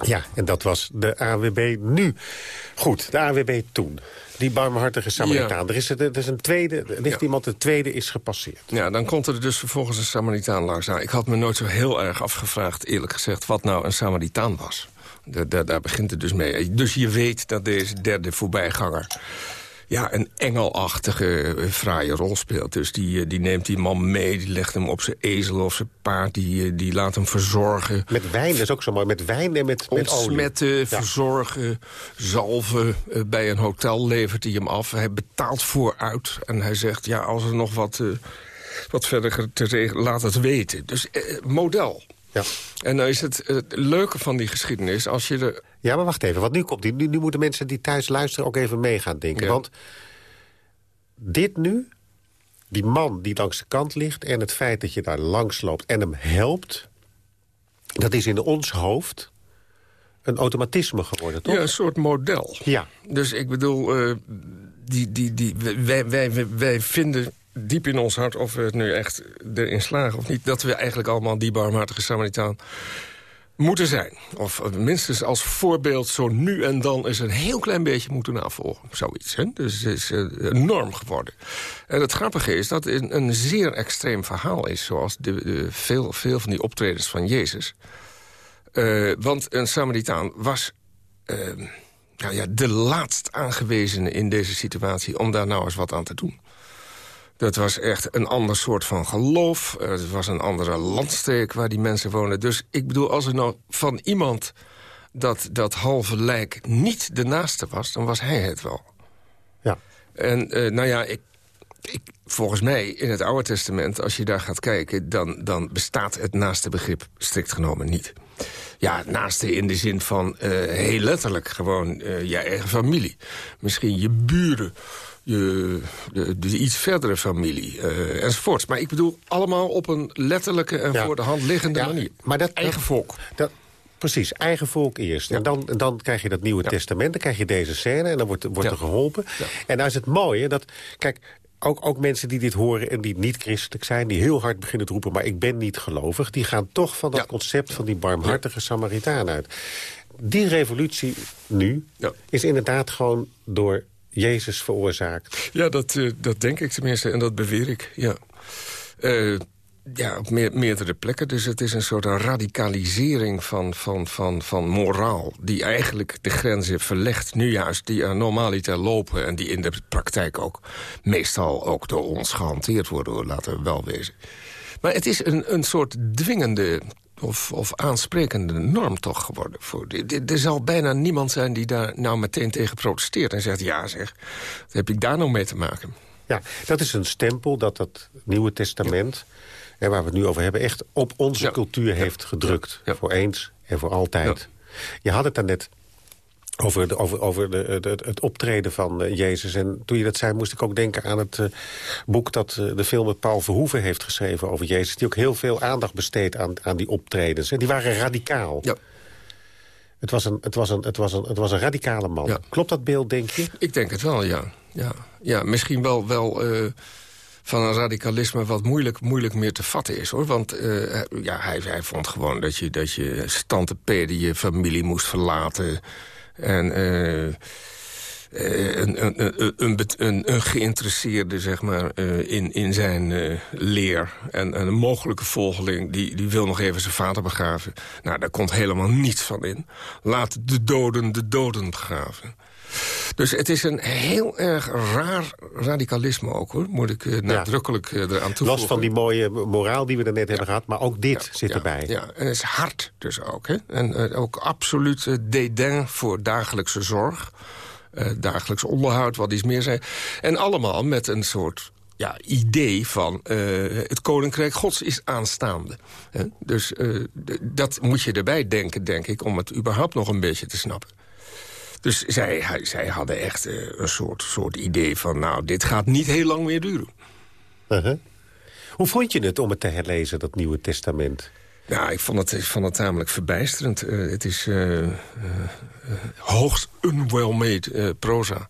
Ja, en dat was de AWB nu. Goed, de AWB toen. Die barmhartige Samaritaan. Er, is, er is een tweede, er ligt iemand, de tweede is gepasseerd. Ja, dan komt er dus vervolgens een Samaritaan langs. Nou, ik had me nooit zo heel erg afgevraagd, eerlijk gezegd... wat nou een Samaritaan was. Daar, daar begint het dus mee. Dus je weet dat deze derde voorbijganger ja, een engelachtige, eh, fraaie rol speelt. Dus die, eh, die neemt die man mee, die legt hem op zijn ezel of zijn paard... die, eh, die laat hem verzorgen. Met wijn, dat is ook zo mooi. Met wijn en met, met Ontsmetten, verzorgen, zalven. bij een hotel levert hij hem af. Hij betaalt vooruit. En hij zegt, ja, als er nog wat, wat verder te regelen, laat het weten. Dus model. Ja. En nou is het, het leuke van die geschiedenis, als je er ja, maar wacht even, want nu komt die. Nu, nu moeten mensen die thuis luisteren ook even mee gaan denken. Want dit nu, die man die langs de kant ligt... en het feit dat je daar langs loopt en hem helpt... dat is in ons hoofd een automatisme geworden, toch? Ja, een soort model. Ja. Dus ik bedoel, uh, die, die, die, wij, wij, wij vinden diep in ons hart... of we het nu echt erin slagen of niet... dat we eigenlijk allemaal die barmhartige Samaritaan moeten zijn. Of minstens als voorbeeld zo nu en dan is een heel klein beetje moeten navolgen. Zoiets. Hè? Dus het is een eh, norm geworden. En het grappige is dat het een zeer extreem verhaal is... zoals de, veel, veel van die optredens van Jezus. Uh, want een Samaritaan was... Uh, nou ja, de laatst aangewezene in deze situatie om daar nou eens wat aan te doen. Dat was echt een ander soort van geloof. Het was een andere landstreek waar die mensen wonen. Dus ik bedoel, als er nou van iemand dat, dat halve lijk niet de naaste was... dan was hij het wel. Ja. En uh, nou ja, ik, ik, volgens mij in het Oude Testament... als je daar gaat kijken, dan, dan bestaat het naaste begrip strikt genomen niet. Ja, naaste in de zin van uh, heel letterlijk gewoon uh, je eigen familie. Misschien je buren de, de, iets verdere familie uh, enzovoorts. Maar ik bedoel allemaal op een letterlijke en voor de hand liggende manier. Maar dat, eigen volk. Dat, Precies, eigen volk eerst. En dan, dan krijg je dat Nieuwe Testament, dan krijg je deze scène... en dan wordt, wordt er geholpen. En nou is het mooie dat... Kijk, ook, ook mensen die dit horen en die niet christelijk zijn... die heel hard beginnen te roepen, maar ik ben niet gelovig... die gaan toch van dat concept van die barmhartige Samaritaan uit. Die revolutie nu is inderdaad gewoon door Jezus veroorzaakt. Ja, dat, uh, dat denk ik tenminste en dat beweer ik, ja. Uh, ja, op meer, meerdere plekken. Dus het is een soort radicalisering van, van, van, van moraal... die eigenlijk de grenzen verlegt, nu juist, die er normaliter lopen... en die in de praktijk ook meestal ook door ons gehanteerd worden, laten we wel wezen. Maar het is een, een soort dwingende of, of aansprekende norm toch geworden. Voor, er zal bijna niemand zijn die daar nou meteen tegen protesteert... en zegt, ja zeg, wat heb ik daar nou mee te maken? Ja, dat is een stempel dat het Nieuwe Testament... Waar we het nu over hebben, echt op onze cultuur heeft gedrukt. Voor eens en voor altijd. Je had het daarnet over, de, over, over de, het optreden van uh, Jezus. En toen je dat zei, moest ik ook denken aan het uh, boek... dat uh, de film met Paul Verhoeven heeft geschreven over Jezus... die ook heel veel aandacht besteedt aan, aan die optredens. En die waren radicaal. Ja. Het was, een, het, was een, het, was een, het was een radicale man. Ja. Klopt dat beeld, denk je? Ik denk het wel, ja. Ja, ja misschien wel... wel van een radicalisme wat moeilijk, moeilijk meer te vatten is. hoor. Want ja, hij, hij vond gewoon dat je, dat je stantepeden je familie moest verlaten... En uh, een, een, een, een, geïnteresseerde zeg maar, uh, in, in zijn leer. En, een mogelijke volgeling die, die wil nog even zijn vader begraven. Nou, daar komt helemaal niets van in. Laat de doden de doden begraven. Dus het is een heel erg raar radicalisme ook, hoor. Moet ik uh, nadrukkelijk uh, eraan toevoegen. Los van die mooie moraal die we er net hebben gehad, maar ook dit zit erbij. Ja, en het is hard dus ook. Hè? En uh, ook absoluut dédain voor dagelijkse zorg. dagelijks onderhoud, wat iets meer zijn. En allemaal met een soort ja, idee van uh, het Koninkrijk Gods is aanstaande. Dus uh, dat moet je erbij denken, denk ik, om het überhaupt nog een beetje te snappen. Dus zij, zij hadden echt uh, een soort, soort idee van... nou, dit gaat niet heel lang meer duren. -huh. Hoe vond je het om het te herlezen, dat Nieuwe Testament? Ja, ik vond het, ik vond het tamelijk verbijsterend. Uh, het is uh, hoogst unwell-made proza.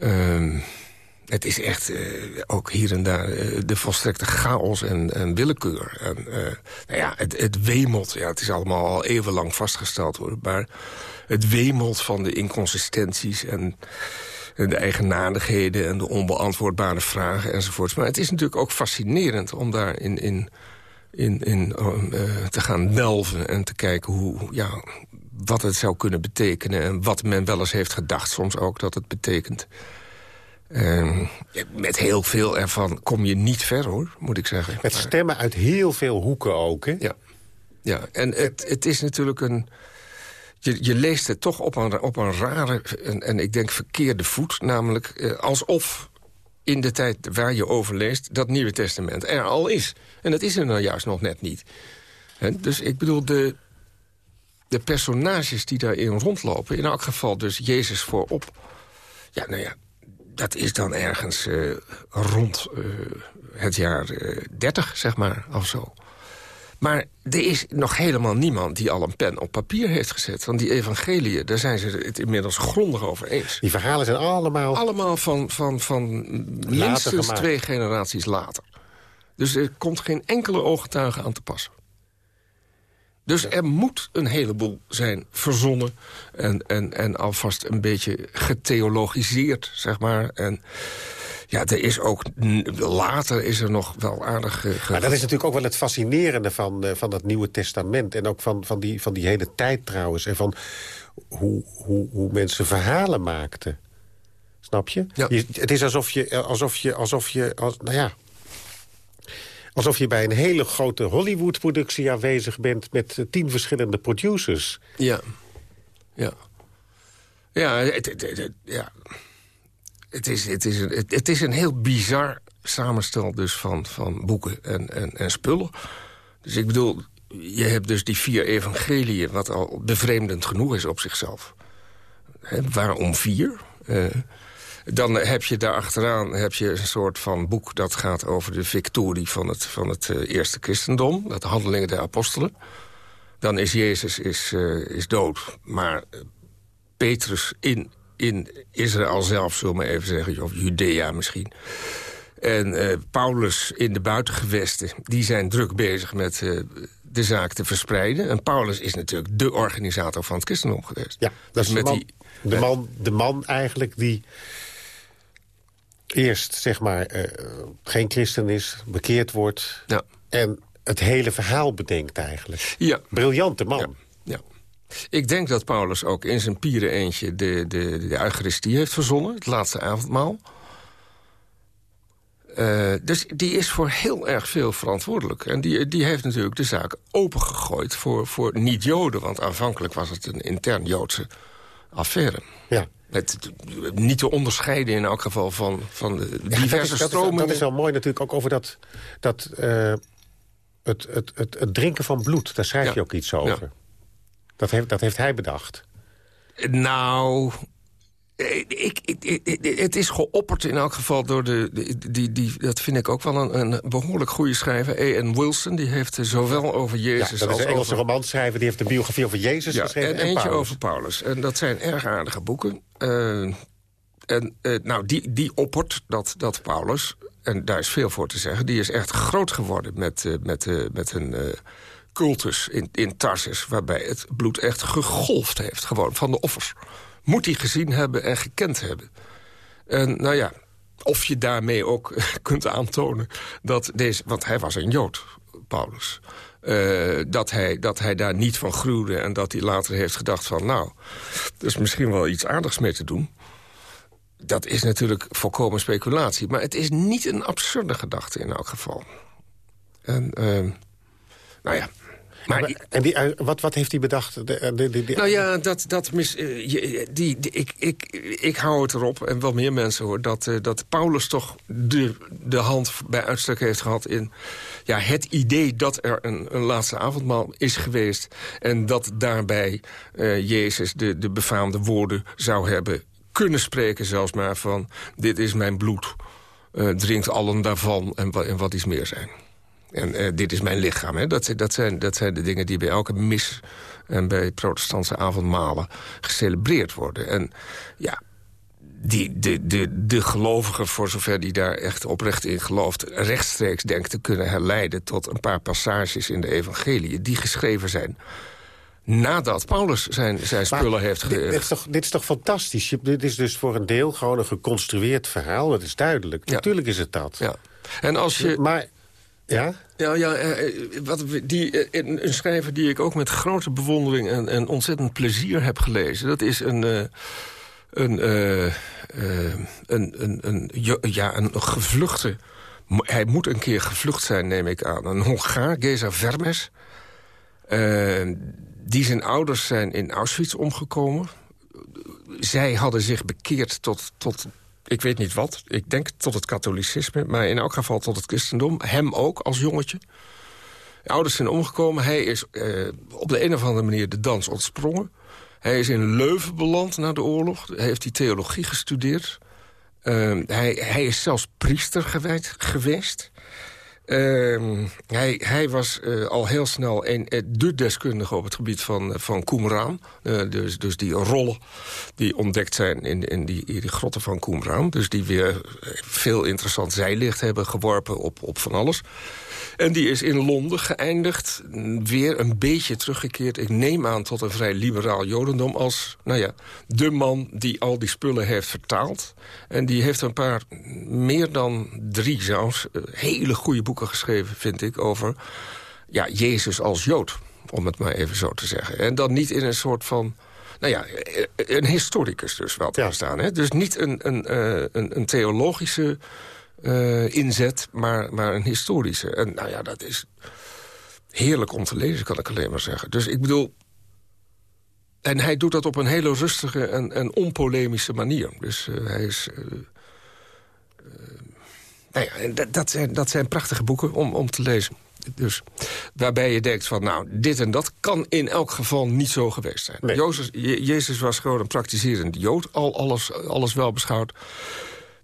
Ehm, het is echt ook hier en daar de volstrekte chaos en, en willekeur. En, nou ja, het, het wemelt, ja, het is allemaal al eeuwenlang vastgesteld. Hoor, maar het wemelt van de inconsistenties en de eigenaardigheden en de onbeantwoordbare vragen enzovoorts. Maar het is natuurlijk ook fascinerend om daar in, in, in, in uh, te gaan delven en te kijken hoe, ja, wat het zou kunnen betekenen... en wat men wel eens heeft gedacht soms ook dat het betekent. Uh, met heel veel ervan kom je niet ver, hoor, moet ik zeggen. Met stemmen uit heel veel hoeken ook, hè? Ja, ja. en het, het is natuurlijk een je, je leest het toch op een, op een rare en, en ik denk verkeerde voet. Namelijk eh, alsof in de tijd waar je over leest... dat Nieuwe Testament er al is. En dat is er nou juist nog net niet. Dus ik bedoel, de, de personages die daarin rondlopen... in elk geval dus Jezus voorop... ja, nou ja, dat is dan ergens uh, rond uh, het jaar uh, 30, zeg maar, of zo. Maar er is nog helemaal niemand die al een pen op papier heeft gezet. Want die evangeliën, daar zijn ze het inmiddels grondig over eens. Die verhalen zijn allemaal... Allemaal van, van, van minstens twee generaties later. Dus er komt geen enkele ooggetuige aan te passen. Dus er moet een heleboel zijn verzonnen en, en, en alvast een beetje getheologiseerd, zeg maar. En ja, er is ook later is er nog wel aardig... Uh, maar dat is natuurlijk ook wel het fascinerende van, uh, van het Nieuwe Testament. En ook van, van, die, van die hele tijd trouwens. En van hoe, hoe, hoe mensen verhalen maakten. Snap je? Ja. je het is alsof je... Alsof je, alsof je als, nou ja, alsof je bij een hele grote Hollywood-productie aanwezig bent... met tien verschillende producers. Ja. Ja. Ja, het, het, het, ja het is, het, is een, het, is een heel bizar samenstel dus van, van boeken en, en, en spullen. Dus ik bedoel, je hebt dus die vier evangeliën... wat al bevreemdend genoeg is op zichzelf. Waarom vier? Uh, dan heb je daar achteraan heb je een soort van boek... dat gaat over de victorie van het, van het uh, eerste christendom. Dat Handelingen der Apostelen. Dan is Jezus is, uh, is dood. Maar Petrus in in Israël zelf, zullen we even zeggen, of Judea misschien. En uh, Paulus in de buitengewesten, die zijn druk bezig met uh, de zaak te verspreiden. En Paulus is natuurlijk de organisator van het christendom geweest. Ja, dat is dus met de, man, die, de, man, de man eigenlijk die eerst, zeg maar, uh, geen christen is, bekeerd wordt... Ja. en het hele verhaal bedenkt eigenlijk. Ja. Briljante man. Ja. Ik denk dat Paulus ook in zijn pieren eentje de, de, de Eucharistie heeft verzonnen. Het laatste avondmaal. Uh, dus die is voor heel erg veel verantwoordelijk. En die, die heeft natuurlijk de zaak opengegooid voor, voor niet-Joden. Want aanvankelijk was het een intern Joodse affaire. Ja. Het, niet te onderscheiden in elk geval van, van de diverse dat is, dat stromingen. Is, dat is wel mooi natuurlijk ook over dat... dat uh, het, het, het, het drinken van bloed, daar schrijf Ja. je ook iets over. Ja. Dat, heeft, dat heeft hij bedacht. Nou, ik, ik, ik, het is geopperd in elk geval door de... Die, die, dat vind ik ook wel een, een behoorlijk goede schrijver. A.N. Wilson, die heeft zowel over Ja, Jezus dat is een Engelse over... romanschrijver. Die heeft een biografie over Jezus Ja, geschreven. en En, eentje Paulus. over Paulus. En dat zijn erg aardige boeken. Uh, en uh, nou, die, die oppert dat, dat Paulus, en daar is veel voor te zeggen... die is echt groot geworden met, uh, met, met een cultus in, in Tarsus... waarbij het bloed echt gegolfd heeft, gewoon van de offers. Moet hij gezien hebben en gekend hebben. En nou ja, of je daarmee ook <laughs> kunt aantonen dat deze... want hij was een Jood, Paulus... Uh, dat, hij, dat hij daar niet van gruwde en dat hij later heeft gedacht van... nou, er is misschien wel iets aardigs mee te doen. Dat is natuurlijk volkomen speculatie. Maar het is niet een absurde gedachte in elk geval. En, uh, nou ja. Maar, en die, eh, wat, wat heeft hij bedacht? De, de, de, nou ja, dat, dat mis, die, die, ik, ik, ik hou het erop, en wel meer mensen hoor... dat, dat Paulus toch de, de hand bij uitstek heeft gehad in ja, het idee dat er een, een laatste avondmaal is geweest... en dat daarbij Jezus de, de befaamde woorden zou hebben kunnen spreken zelfs maar van... dit is mijn bloed, uh, drinkt allen daarvan en, en wat iets meer zijn. En uh, dit is mijn lichaam. Hè. Dat, dat, zijn, dat zijn de dingen die bij elke mis en bij protestantse avondmalen gecelebreerd worden. En ja, die, de, de, de gelovige, voor zover die daar echt oprecht in gelooft... rechtstreeks denkt te kunnen herleiden tot een paar passages in de evangelie... die geschreven zijn nadat Paulus zijn, zijn spullen heeft ge... Dit, is toch, dit is toch fantastisch? dit is dus voor een deel gewoon een geconstrueerd verhaal. Dat is duidelijk. Natuurlijk is het dat. Ja. En als je... Maar... Ja? Ja, ja eh, eh, wat, die, eh, een schrijver die ik ook met grote bewondering en, en ontzettend plezier heb gelezen... dat is een, een, een, een, een, ja, een gevluchte... Hij moet een keer gevlucht zijn, neem ik aan. Een Hongaar, Geza Vermes die zijn ouders zijn in Auschwitz omgekomen. Zij hadden zich bekeerd tot, tot, ik weet niet wat. Ik denk tot het katholicisme, maar in elk geval tot het christendom. Hem ook, als jongetje. De ouders zijn omgekomen. Hij is eh, op de een of andere manier de dans ontsprongen. Hij is in Leuven beland na de oorlog. Hij heeft die theologie gestudeerd. Uh, hij, hij is zelfs priester geweest. Uh, hij, hij was uh, al heel snel een, uh, de deskundige op het gebied van, uh, van Qumran. dus, dus die rollen die ontdekt zijn in, in, die, die grotten van Qumran. Dus die weer veel interessant zijlicht hebben geworpen op, op van alles. En die is in Londen geëindigd, weer een beetje teruggekeerd... ik neem aan tot een vrij liberaal jodendom... als nou ja, de man die al die spullen heeft vertaald. En die heeft een paar, meer dan drie zelfs... Eh, hele goede boeken geschreven, vind ik, over ja, Jezus als Jood. Om het maar even zo te zeggen. En dan niet in een soort van... Nou ja, eh, een historicus dus wel te ja. staan. Hè? Dus niet een, een, eh, een, een theologische uh, inzet, maar, maar een historische. En nou ja, dat is heerlijk om te lezen, kan ik alleen maar zeggen. Dus ik bedoel... En hij doet dat op een hele rustige en, en onpolemische manier. Dus uh, hij is... Uh, nou ja, dat, dat, zijn, dat zijn prachtige boeken om, om te lezen. Dus waarbij je denkt van, nou, dit en dat kan in elk geval niet zo geweest zijn. Nee. Jezus was gewoon een praktiserend jood, al alles, alles wel beschouwd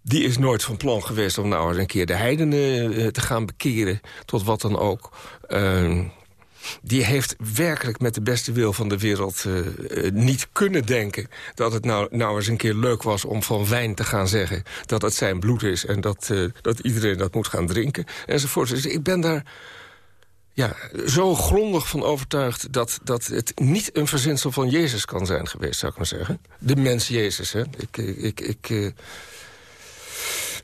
die is nooit van plan geweest om nou eens een keer de heidenen uh, te gaan bekeren. Tot wat dan ook. Uh, die heeft werkelijk met de beste wil van de wereld uh, niet kunnen denken... dat het nou, nou eens een keer leuk was om van wijn te gaan zeggen... dat het zijn bloed is en dat, dat iedereen dat moet gaan drinken. Enzovoort. Dus ik ben daar ja, zo grondig van overtuigd dat, dat het niet een verzinsel van Jezus kan zijn geweest, zou ik maar zeggen. De mens Jezus, hè. Ik, ik, ik,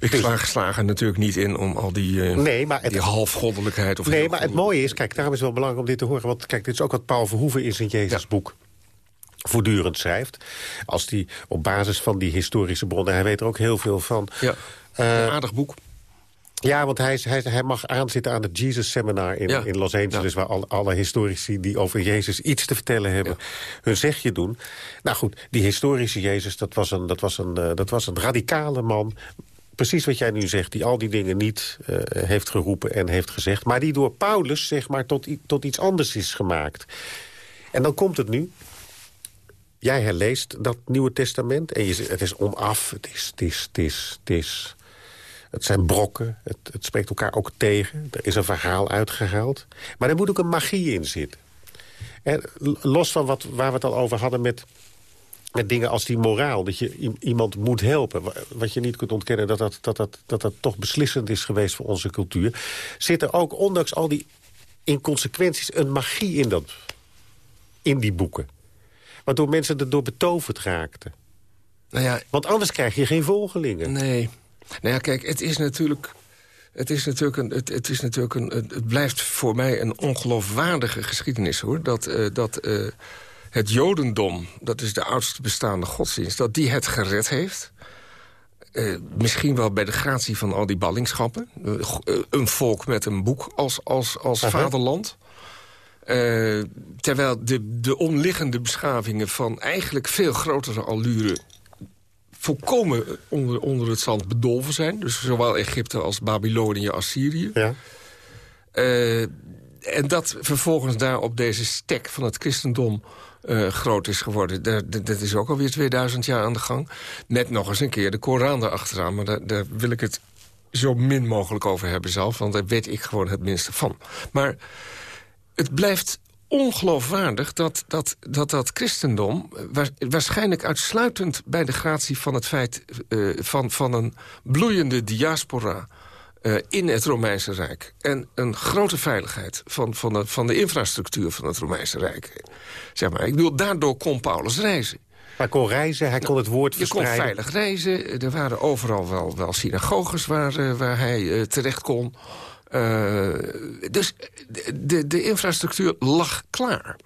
ik dus- sla geslagen natuurlijk niet in om al die, uh, nee, maar het, die halfgoddelijkheid... Of nee, maar het mooie is, kijk, daarom is het wel belangrijk om dit te horen. Want kijk, dit is ook wat Paul Verhoeven in zijn Jezusboek voortdurend schrijft. Als die op basis van die historische bronnen... hij weet er ook heel veel van. Ja, uh, een aardig boek. Ja, want hij, hij, hij, mag aanzitten aan het Jesus Seminar in, in Los Angeles... waar alle, alle, historici die over Jezus iets te vertellen hebben... hun zegje doen. Nou goed, die historische Jezus, dat was een, dat was een, uh, dat was een radicale man precies wat jij nu zegt, die al die dingen niet uh, heeft geroepen en heeft gezegd... maar die door Paulus zeg maar, tot, tot iets anders is gemaakt. En dan komt het nu. Jij herleest dat Nieuwe Testament en je, het is onaf, het is... Het, is, het, is, het, is, het zijn brokken, het, het spreekt elkaar ook tegen. Er is een verhaal uitgehaald. Maar er moet ook een magie in zitten. En los van wat, waar we het al over hadden met met dingen als die moraal, dat je iemand moet helpen... wat je niet kunt ontkennen dat dat, dat, dat, dat, dat toch beslissend is geweest voor onze cultuur... zit er ook, ondanks al die inconsequenties, een magie in, dat, in die boeken. Waardoor mensen erdoor betoverd raakten. Nou ja, Want anders krijg je geen volgelingen. Nee. Nou ja, kijk, het is natuurlijk... Het, is natuurlijk een, het, het, is natuurlijk een, het blijft voor mij een ongeloofwaardige geschiedenis, hoor. Dat, uh, dat uh, het jodendom, dat is de oudste bestaande godsdienst... dat die het gered heeft... Uh, misschien wel bij de gratie van al die ballingschappen. Uh, een volk met een boek als, als, als vaderland. Terwijl de, de omliggende beschavingen van eigenlijk veel grotere allure volkomen onder, onder het zand bedolven zijn. Dus zowel Egypte als Babylonië, Assyrië. Ja. Uh, en dat vervolgens daar op deze stek van het christendom uh, groot is geworden. Dat, is ook alweer 2000 jaar aan de gang. Net nog eens een keer de Koran erachteraan. Maar daar, daar wil ik het zo min mogelijk over hebben zelf. Want daar weet ik gewoon het minste van. Maar het blijft ongeloofwaardig dat dat, dat, dat christendom... waarschijnlijk uitsluitend bij de gratie van het feit... Uh, van, van een bloeiende diaspora uh, in het Romeinse Rijk. En een grote veiligheid van, van, de, van de infrastructuur van het Romeinse Rijk. Zeg maar, ik bedoel, daardoor kon Paulus reizen. Hij kon reizen, hij kon het woord verspreiden. Je kon veilig reizen. Er waren overal wel, wel synagoges waar, uh, waar hij uh, terecht kon. Uh, dus de, de infrastructuur lag klaar.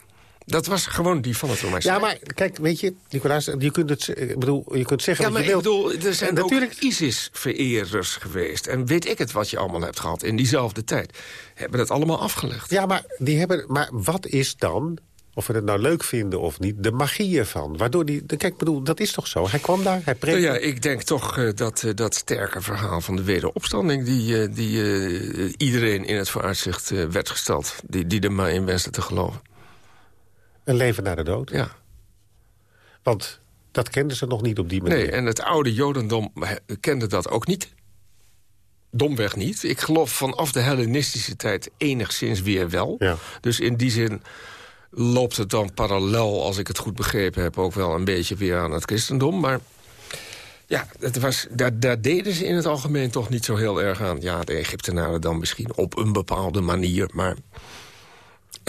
Dat was gewoon die van het Romeinse Ja, maar kijk, weet je, Nicolaas, je kunt, het, ik bedoel, je kunt zeggen ja, wat je wilt. Bedoel, er zijn natuurlijk ISIS-vereerders geweest. En weet ik het wat je allemaal hebt gehad in diezelfde tijd. Hebben dat allemaal afgelegd. Ja, maar, die hebben, maar wat is dan of we het nou leuk vinden of niet, de magie ervan. Waardoor die, kijk, bedoel, dat is toch zo? Hij kwam daar, hij preekte. Nou ja, ik denk toch uh, dat uh, dat sterke verhaal van de wederopstanding... die, uh, die iedereen in het vooruitzicht werd gesteld... Die, die er maar in wenste te geloven. Een leven na de dood? Ja. Want dat kenden ze nog niet op die manier. Nee, en het oude jodendom kende dat ook niet. Domweg niet. Ik geloof vanaf de Hellenistische tijd enigszins weer wel. Ja. Dus in die zin loopt het dan parallel, als ik het goed begrepen heb... ook wel een beetje weer aan het christendom. Maar ja, het was, daar, daar deden ze in het algemeen toch niet zo heel erg aan. Ja, de Egyptenaren dan misschien op een bepaalde manier, maar...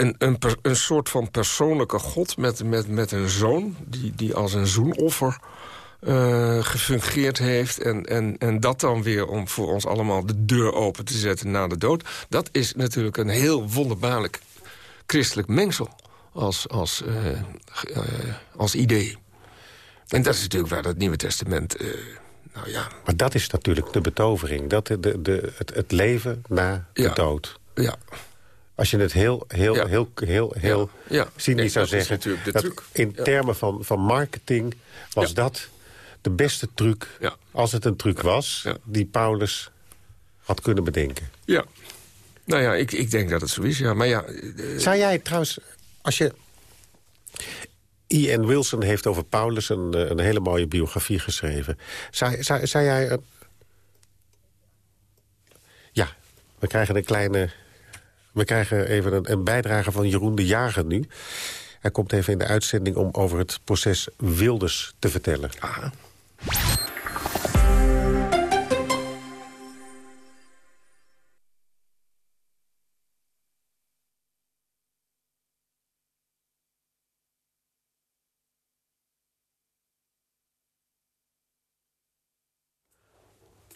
Een, een, een soort van persoonlijke god met, met, met een zoon... die, die als een zoenoffer uh, gefungeerd heeft. En, en, en dat dan weer om voor ons allemaal de deur open te zetten na de dood. Dat is natuurlijk een heel wonderbaarlijk christelijk mengsel als, als, uh, uh, als idee. En dat is natuurlijk waar het Nieuwe Testament... Nou ja. Maar dat is natuurlijk de betovering. Dat de, de, de, het, het leven na de ja. dood. Ja. Als je het heel, heel, ja. heel, heel, heel ja. Cynisch nee, zou dat is zeggen... natuurlijk de dat truc. in termen van, van marketing was dat de beste truc... Als het een truc was, die Paulus had kunnen bedenken. Ja. Nou ja, ik, ik denk dat het zo is, ja. Maar ja, eh, Zou jij trouwens, als je... Ian Wilson heeft over Paulus een, eh, een hele mooie biografie geschreven. Zou, zou, zou jij... Ja, we krijgen een kleine... We krijgen even een, een bijdrage van Jeroen de Jager nu. Hij komt even in de uitzending om over het proces Wilders te vertellen. aha.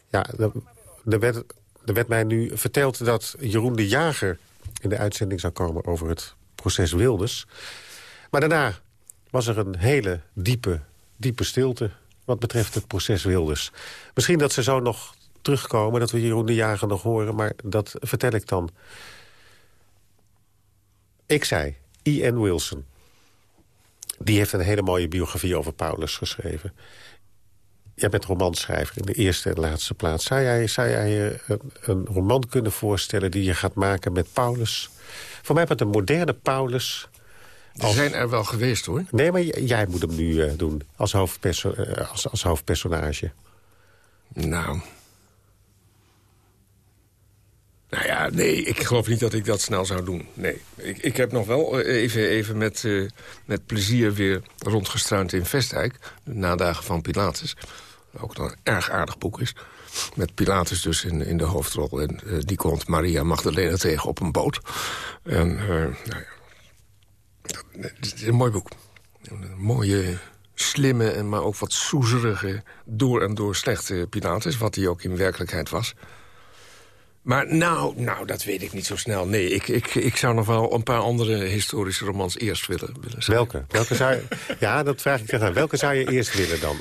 Ja, er werd, er werd mij nu verteld dat Jeroen de Jager... in de uitzending zou komen over het proces Wilders. Maar daarna was er een hele diepe, diepe stilte... wat betreft het proces Wilders. Misschien dat ze zo nog terugkomen, dat we Jeroen de Jager nog horen... maar dat vertel ik dan. Ik zei, Ian Wilson... die heeft een hele mooie biografie over Paulus geschreven... Jij bent romanschrijver in de eerste en laatste plaats. Zou jij, zou jij je een, een roman kunnen voorstellen die je gaat maken met Paulus? Voor mij wordt een moderne Paulus... Er zijn er wel geweest, hoor. Nee, maar jij moet hem nu eh, doen als, hoofdperso eh, als, als hoofdpersonage. Nou... Nou ja, nee, ik geloof niet dat ik dat snel zou doen. Nee, ik, ik heb nog wel eh, even, even met, eh, met plezier weer rondgestruind in Vestdijk. De nadagen van Pilatus. Ook een erg aardig boek is. Met Pilatus dus in, in de hoofdrol. En eh, die komt Maria Magdalena tegen op een boot. En, nou ja, het is een mooi boek. Een mooie, slimme, en maar ook wat soezerige... door en door slechte Pilatus. Wat hij ook in werkelijkheid was. Maar nou, nou, dat weet ik niet zo snel. Nee, ik, ik, ik zou nog wel een paar andere historische romans eerst willen, willen. Welke? Welke zou je, <laughs> ja, dat vraag ik tegen Welke zou je eerst willen dan?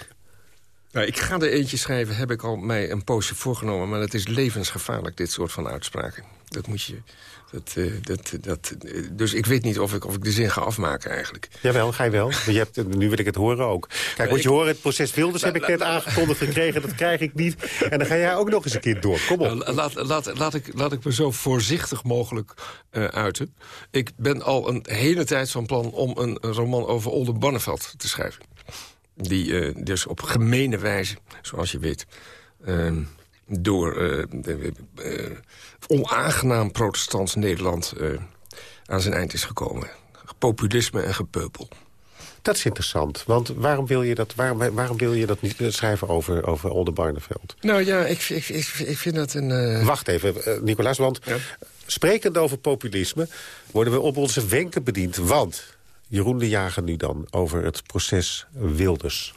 Nou, ik ga er eentje schrijven, heb ik al mij een poosje voorgenomen... maar het is levensgevaarlijk, dit soort van uitspraken. Dat moet je... Dat, uh, dat, dat, dus ik weet niet of ik, of ik de zin ga afmaken eigenlijk. Jawel, ga je wel. Je hebt, nu wil ik het horen ook. Kijk, wat je hoort, het proces Wilders heb ik net aangekondigd <laughs> gekregen. Dat krijg ik niet. En dan ga jij ook nog eens een keer door. Kom op. Nou, laat, laat, laat, ik, laat ik me zo voorzichtig mogelijk uh, uiten. Ik ben al een hele tijd van plan om een roman over Olde Barneveld te schrijven. Die uh, dus op gemene wijze, zoals je weet... Uh, door uh, uh, onaangenaam protestants Nederland aan zijn eind is gekomen. Populisme en gepeupel. Dat is interessant, want waarom wil je dat, waarom, waarom wil je dat niet schrijven over, over Oldenbarneveld? Nou ja, ik, ik, ik, ik vind dat een... Wacht even, Nicolaas, want ja. sprekend over populisme... worden we op onze wenken bediend, want... Jeroen de Jager nu dan over het proces Wilders.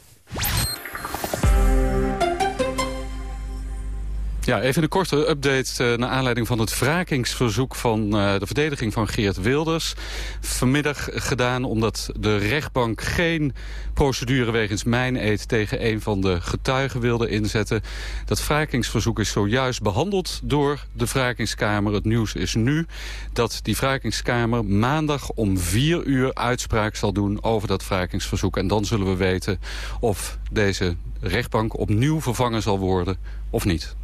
Ja, even een korte update uh, naar aanleiding van het wrakingsverzoek van uh, de verdediging van Geert Wilders. Vanmiddag gedaan omdat de rechtbank geen procedure wegens mijn-eed tegen een van de getuigen wilde inzetten. Dat wrakingsverzoek is zojuist behandeld door de wrakingskamer. Het nieuws is nu dat die wrakingskamer maandag om vier uur uitspraak zal doen over dat wrakingsverzoek. En dan zullen we weten of deze rechtbank opnieuw vervangen zal worden of niet.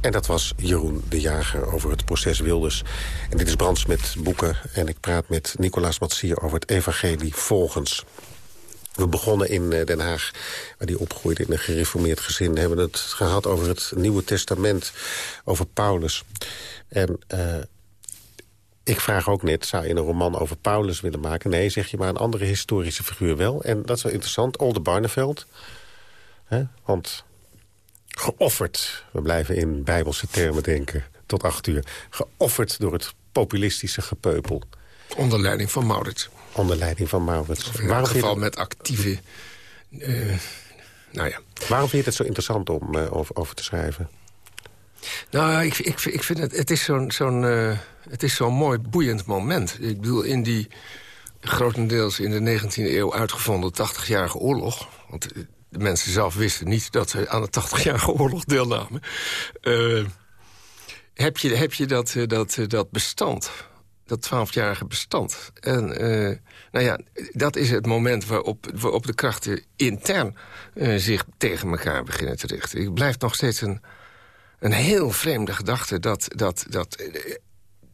En dat was Jeroen de Jager over het proces Wilders. En dit is Brands met boeken. En ik praat met Nicolaas Matsier over het evangelie volgens. We begonnen in Den Haag, waar die opgroeide in een gereformeerd gezin. We hebben het gehad over het Nieuwe Testament, over Paulus. En uh, ik vraag ook net, zou je een roman over Paulus willen maken? Nee, zeg je maar een andere historische figuur wel. En dat is wel interessant, Olde Barneveld. Hè? Want geofferd. We blijven in bijbelse termen denken, tot acht uur. Geofferd door het populistische gepeupel. Onder leiding van Maurits. Onder leiding van Maurits. In Waarom geval met actieve... Uh, nou ja. Waarom vind je het zo interessant om uh, over, over, te schrijven? Nou, ik, ik, ik vind het... Het is zo'n zo'n uh, het is zo'n mooi, boeiend moment. Ik bedoel, in die grotendeels in de 19e eeuw uitgevonden 80-jarige oorlog... Want de mensen zelf wisten niet dat ze aan de 80-jarige oorlog deelnamen. Uh, heb, je, heb je dat, dat, dat bestand, dat 12-jarige bestand. En nou ja, dat is het moment waarop, waarop de krachten intern zich tegen elkaar beginnen te richten. Ik blijf nog steeds een, een heel vreemde gedachte dat... dat, dat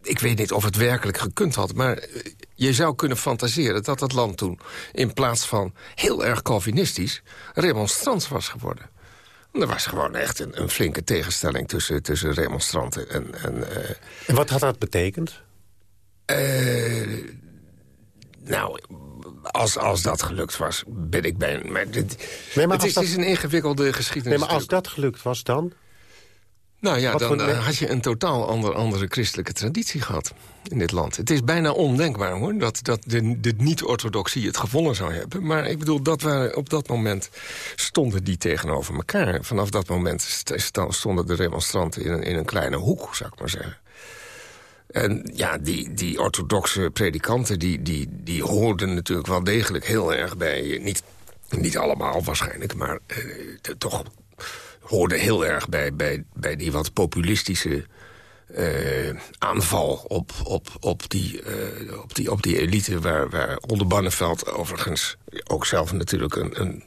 ik weet niet of het werkelijk gekund had, maar je zou kunnen fantaseren dat het land toen... in plaats van heel erg Calvinistisch, remonstrants was geworden. Er was gewoon echt een, een flinke tegenstelling tussen, tussen remonstranten en... En, uh, en wat had dat betekend? Uh, nou, als, als dat gelukt was, ben ik bij... Maar dit, nee, maar het is, dat... is, een ingewikkelde geschiedenis. Nee, maar als dat gelukt was dan? Nou ja, dan uh, had je een totaal ander, andere christelijke traditie gehad in dit land. Het is bijna ondenkbaar hoor, dat, dat de, de niet-orthodoxie het gewonnen zou hebben. Maar ik bedoel, dat waren, op dat moment stonden die tegenover elkaar. Vanaf dat moment stonden de remonstranten in een, in een kleine hoek, zou ik maar zeggen. En ja, die, die orthodoxe predikanten, die, die, die hoorden natuurlijk wel degelijk heel erg bij... Niet, niet allemaal waarschijnlijk, maar eh, toch hoorde heel erg bij, bij, bij die wat populistische uh, aanval op, op, op, die, uh, op, die, op die elite... waar, waar Oldenbarneveld overigens ook zelf natuurlijk een, een,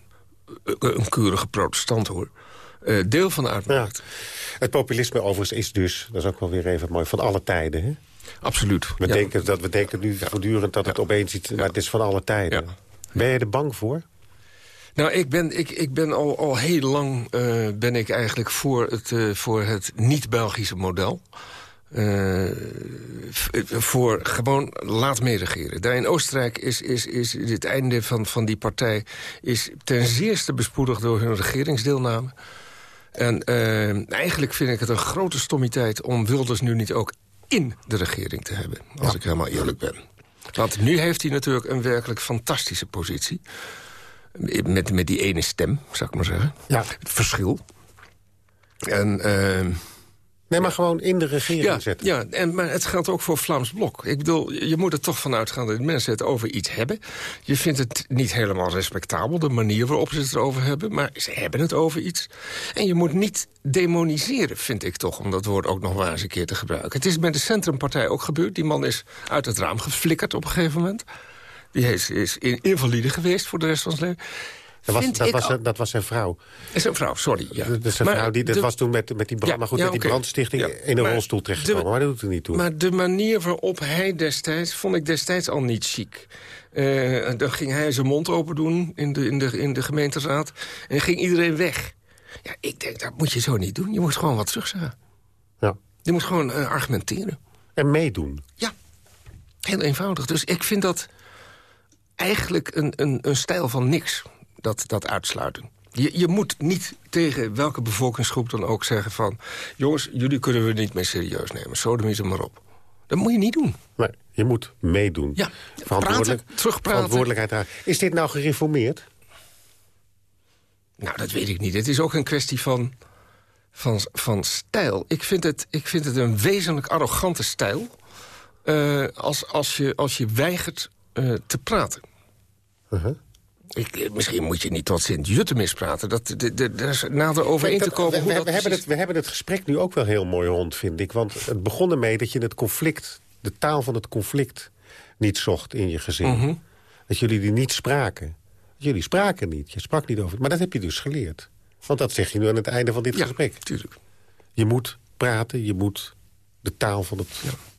een keurige protestant hoor... Uh, deel van uitmaakt. Ja. Het populisme overigens is dus, dat is ook wel weer even mooi, van alle tijden. Hè? Absoluut. We, ja. denken, dat, we denken nu voortdurend dat het opeens iets... maar het is van alle tijden. Ben je er bang voor? Nou, ik ben, ik, ik ben al, al heel lang uh, ben ik eigenlijk voor het, uh, voor het niet-Belgische model. Uh, voor gewoon laat meeregeren. Daar in Oostenrijk is, is, is het einde van, van die partij... is ten zeerste bespoedigd door hun regeringsdeelname. En eigenlijk vind ik het een grote stommiteit... om Wilders nu niet ook in de regering te hebben. Als ja. ik helemaal eerlijk ben. Want nu heeft hij natuurlijk een werkelijk fantastische positie... Met, met die ene stem, zou ik maar zeggen. Ja. Het verschil. En uh, Nee, maar gewoon in de regering ja, zetten. Ja, en, maar het geldt ook voor Vlaams Blok. Ik bedoel, je moet er toch vanuit gaan dat mensen het over iets hebben. Je vindt het niet helemaal respectabel, de manier waarop ze het erover hebben. Maar ze hebben het over iets. En je moet niet demoniseren, vind ik toch, om dat woord ook nog maar eens een keer te gebruiken. Het is met de Centrumpartij ook gebeurd. Die man is uit het raam geflikkerd op een gegeven moment. Die is, is invalide geweest voor de rest van zijn leven. Dat was, dat, was, al- dat was zijn vrouw. Is een vrouw, sorry. Ja. Dat, zijn Maar vrouw die, dat de- was toen met, met die, brand, Ja, maar goed, ja, met die brandstichting in een maar rolstoel terechtgekomen. de- maar dat doet er niet toe. Maar de manier waarop hij destijds... vond ik destijds al niet chic. Eh, dan ging hij zijn mond open doen in de, in, de, in de gemeenteraad... en ging iedereen weg. Ja, ik denk, dat moet je zo niet doen. Je moet gewoon wat terugzeggen. Ja. Je moet gewoon eh, argumenteren. En meedoen. Ja, heel eenvoudig. Dus ik vind dat eigenlijk een, een, een stijl van niks, dat, dat uitsluiten. Je, je moet niet tegen welke bevolkingsgroep dan ook zeggen van... jongens, jullie kunnen we niet meer serieus nemen. Sodemiet er maar op. Dat moet je niet doen. Nee, je moet meedoen. Ja, Verantwoordelijk, praten, terugpraten. verantwoordelijkheid. Is dit nou gereformeerd? Nou, dat weet ik niet. Het is ook een kwestie van, van, van stijl. Ik vind, het, ik vind het een wezenlijk arrogante stijl... eh, als, als, je, als je weigert eh, te praten. Uh-huh. Ik, eh, misschien moet je niet tot Sint-Jutte mispraten. Dat, de, de, daar is nader overeen te komen. we, hebben het, we hebben het gesprek nu ook wel heel mooi rond, vind ik. Want het begon ermee dat je het conflict, de taal van het conflict... niet zocht in je gezin. Mhm. Dat jullie die niet spraken. Jullie spraken niet, je sprak niet over het. Maar dat heb je dus geleerd. Want dat zeg je nu aan het einde van dit Ja, gesprek. tuurlijk. Je moet praten, je moet de taal van het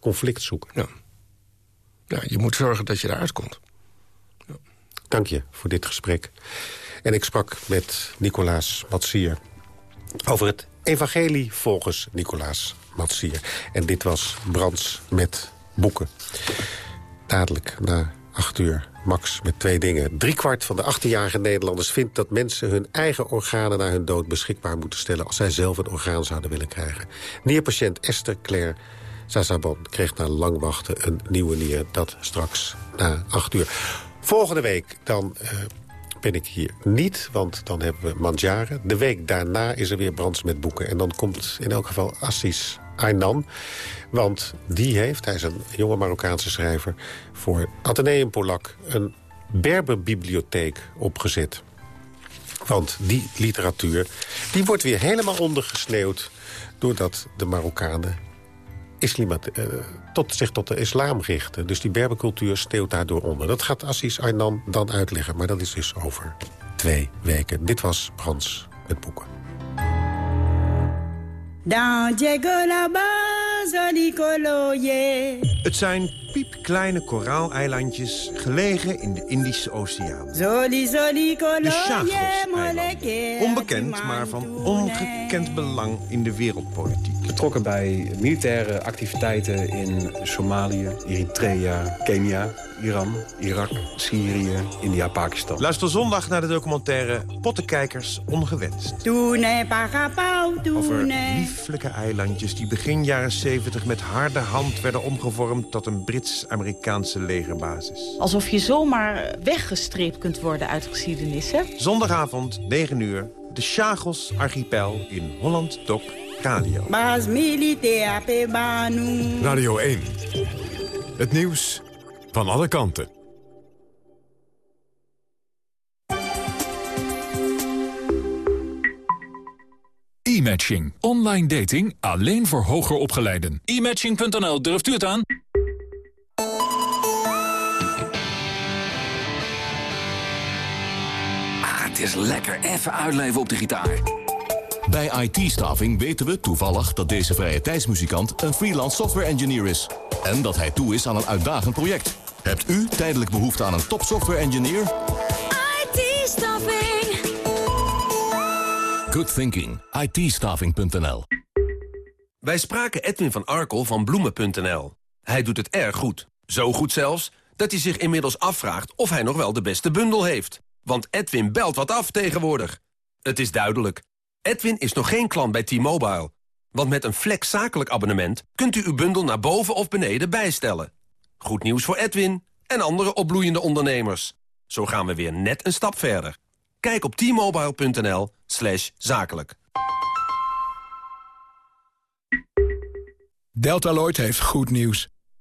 conflict zoeken. Ja. Ja, je moet zorgen dat je eruit komt. Dank je voor dit gesprek. En ik sprak met Nicolaas Matsier over het evangelie volgens Nicolaas Matsier. En dit was Brands met boeken. Dadelijk na acht uur, Max met twee dingen. Driekwart van de 18-jarige Nederlanders vindt dat mensen hun eigen organen na hun dood beschikbaar moeten stellen als zij zelf een orgaan zouden willen krijgen. Nierpatiënt Esther Claire Sazaban kreeg na lang wachten een nieuwe nier. Dat straks na acht uur. Volgende week dan eh, ben ik hier niet, want dan hebben we Mandjaren. De week daarna is er weer Brands met boeken. En dan komt in elk geval Assis Aynan. Want die heeft, hij is een jonge Marokkaanse schrijver... voor Atheneum Polak een Berberbibliotheek opgezet. Want die literatuur die wordt weer helemaal ondergesneeuwd... doordat de Marokkanen islimat, eh, tot, zich tot de islam richten. Dus die berbercultuur steeuwt daardoor onder. Dat gaat Assis Aynan dan uitleggen, maar dat is dus over twee weken. Dit was Frans met boeken. Het zijn piepkleine koraaleilandjes gelegen in de Indische Oceaan. Zoli zoli De Chagos-eilanden. Onbekend, maar van ongekend belang in de wereldpolitiek. Betrokken bij militaire activiteiten in Somalië, Eritrea, Kenia, Iran, Irak, Syrië, India, Pakistan. Luister zondag naar de documentaire Pottenkijkers Ongewenst. Over lieflijke eilandjes die begin jaren 70 met harde hand werden omgevormd tot een Brits-Amerikaanse legerbasis. Alsof je zomaar weggestreept kunt worden uit geschiedenis, hè? Zondagavond, 9 uur, de Chagos Archipel in Holland Doc Radio. Radio 1. Het nieuws van alle kanten. E-matching. Online dating alleen voor hoger opgeleiden. E-matching.nl, durft u het aan? Het is lekker even uitleven op de gitaar. Bij IT-staffing weten we toevallig dat deze vrije tijdsmuzikant een freelance software engineer is. En dat hij toe is aan een uitdagend project. Hebt u tijdelijk behoefte aan een top software engineer? IT-staffing. Good thinking. IT-staffing.nl Wij spraken Edwin van Arkel van Bloemen.nl. Hij doet het erg goed. Zo goed zelfs, dat hij zich inmiddels afvraagt of hij nog wel de beste bundel heeft. Want Edwin belt wat af tegenwoordig. Het is duidelijk. Edwin is nog geen klant bij T-Mobile. Want met een flex zakelijk abonnement kunt u uw bundel naar boven of beneden bijstellen. Goed nieuws voor Edwin en andere opbloeiende ondernemers. Zo gaan we weer net een stap verder. Kijk op t-mobile.nl zakelijk. Deltaloid heeft goed nieuws.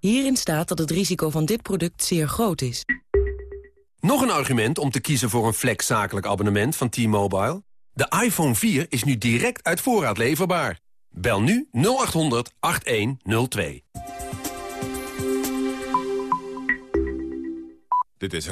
Hierin staat dat het risico van dit product zeer groot is. Nog een argument om te kiezen voor een flex zakelijk abonnement van T-Mobile? De iPhone 4 is nu direct uit voorraad leverbaar. Bel nu 0800 8102. Dit is.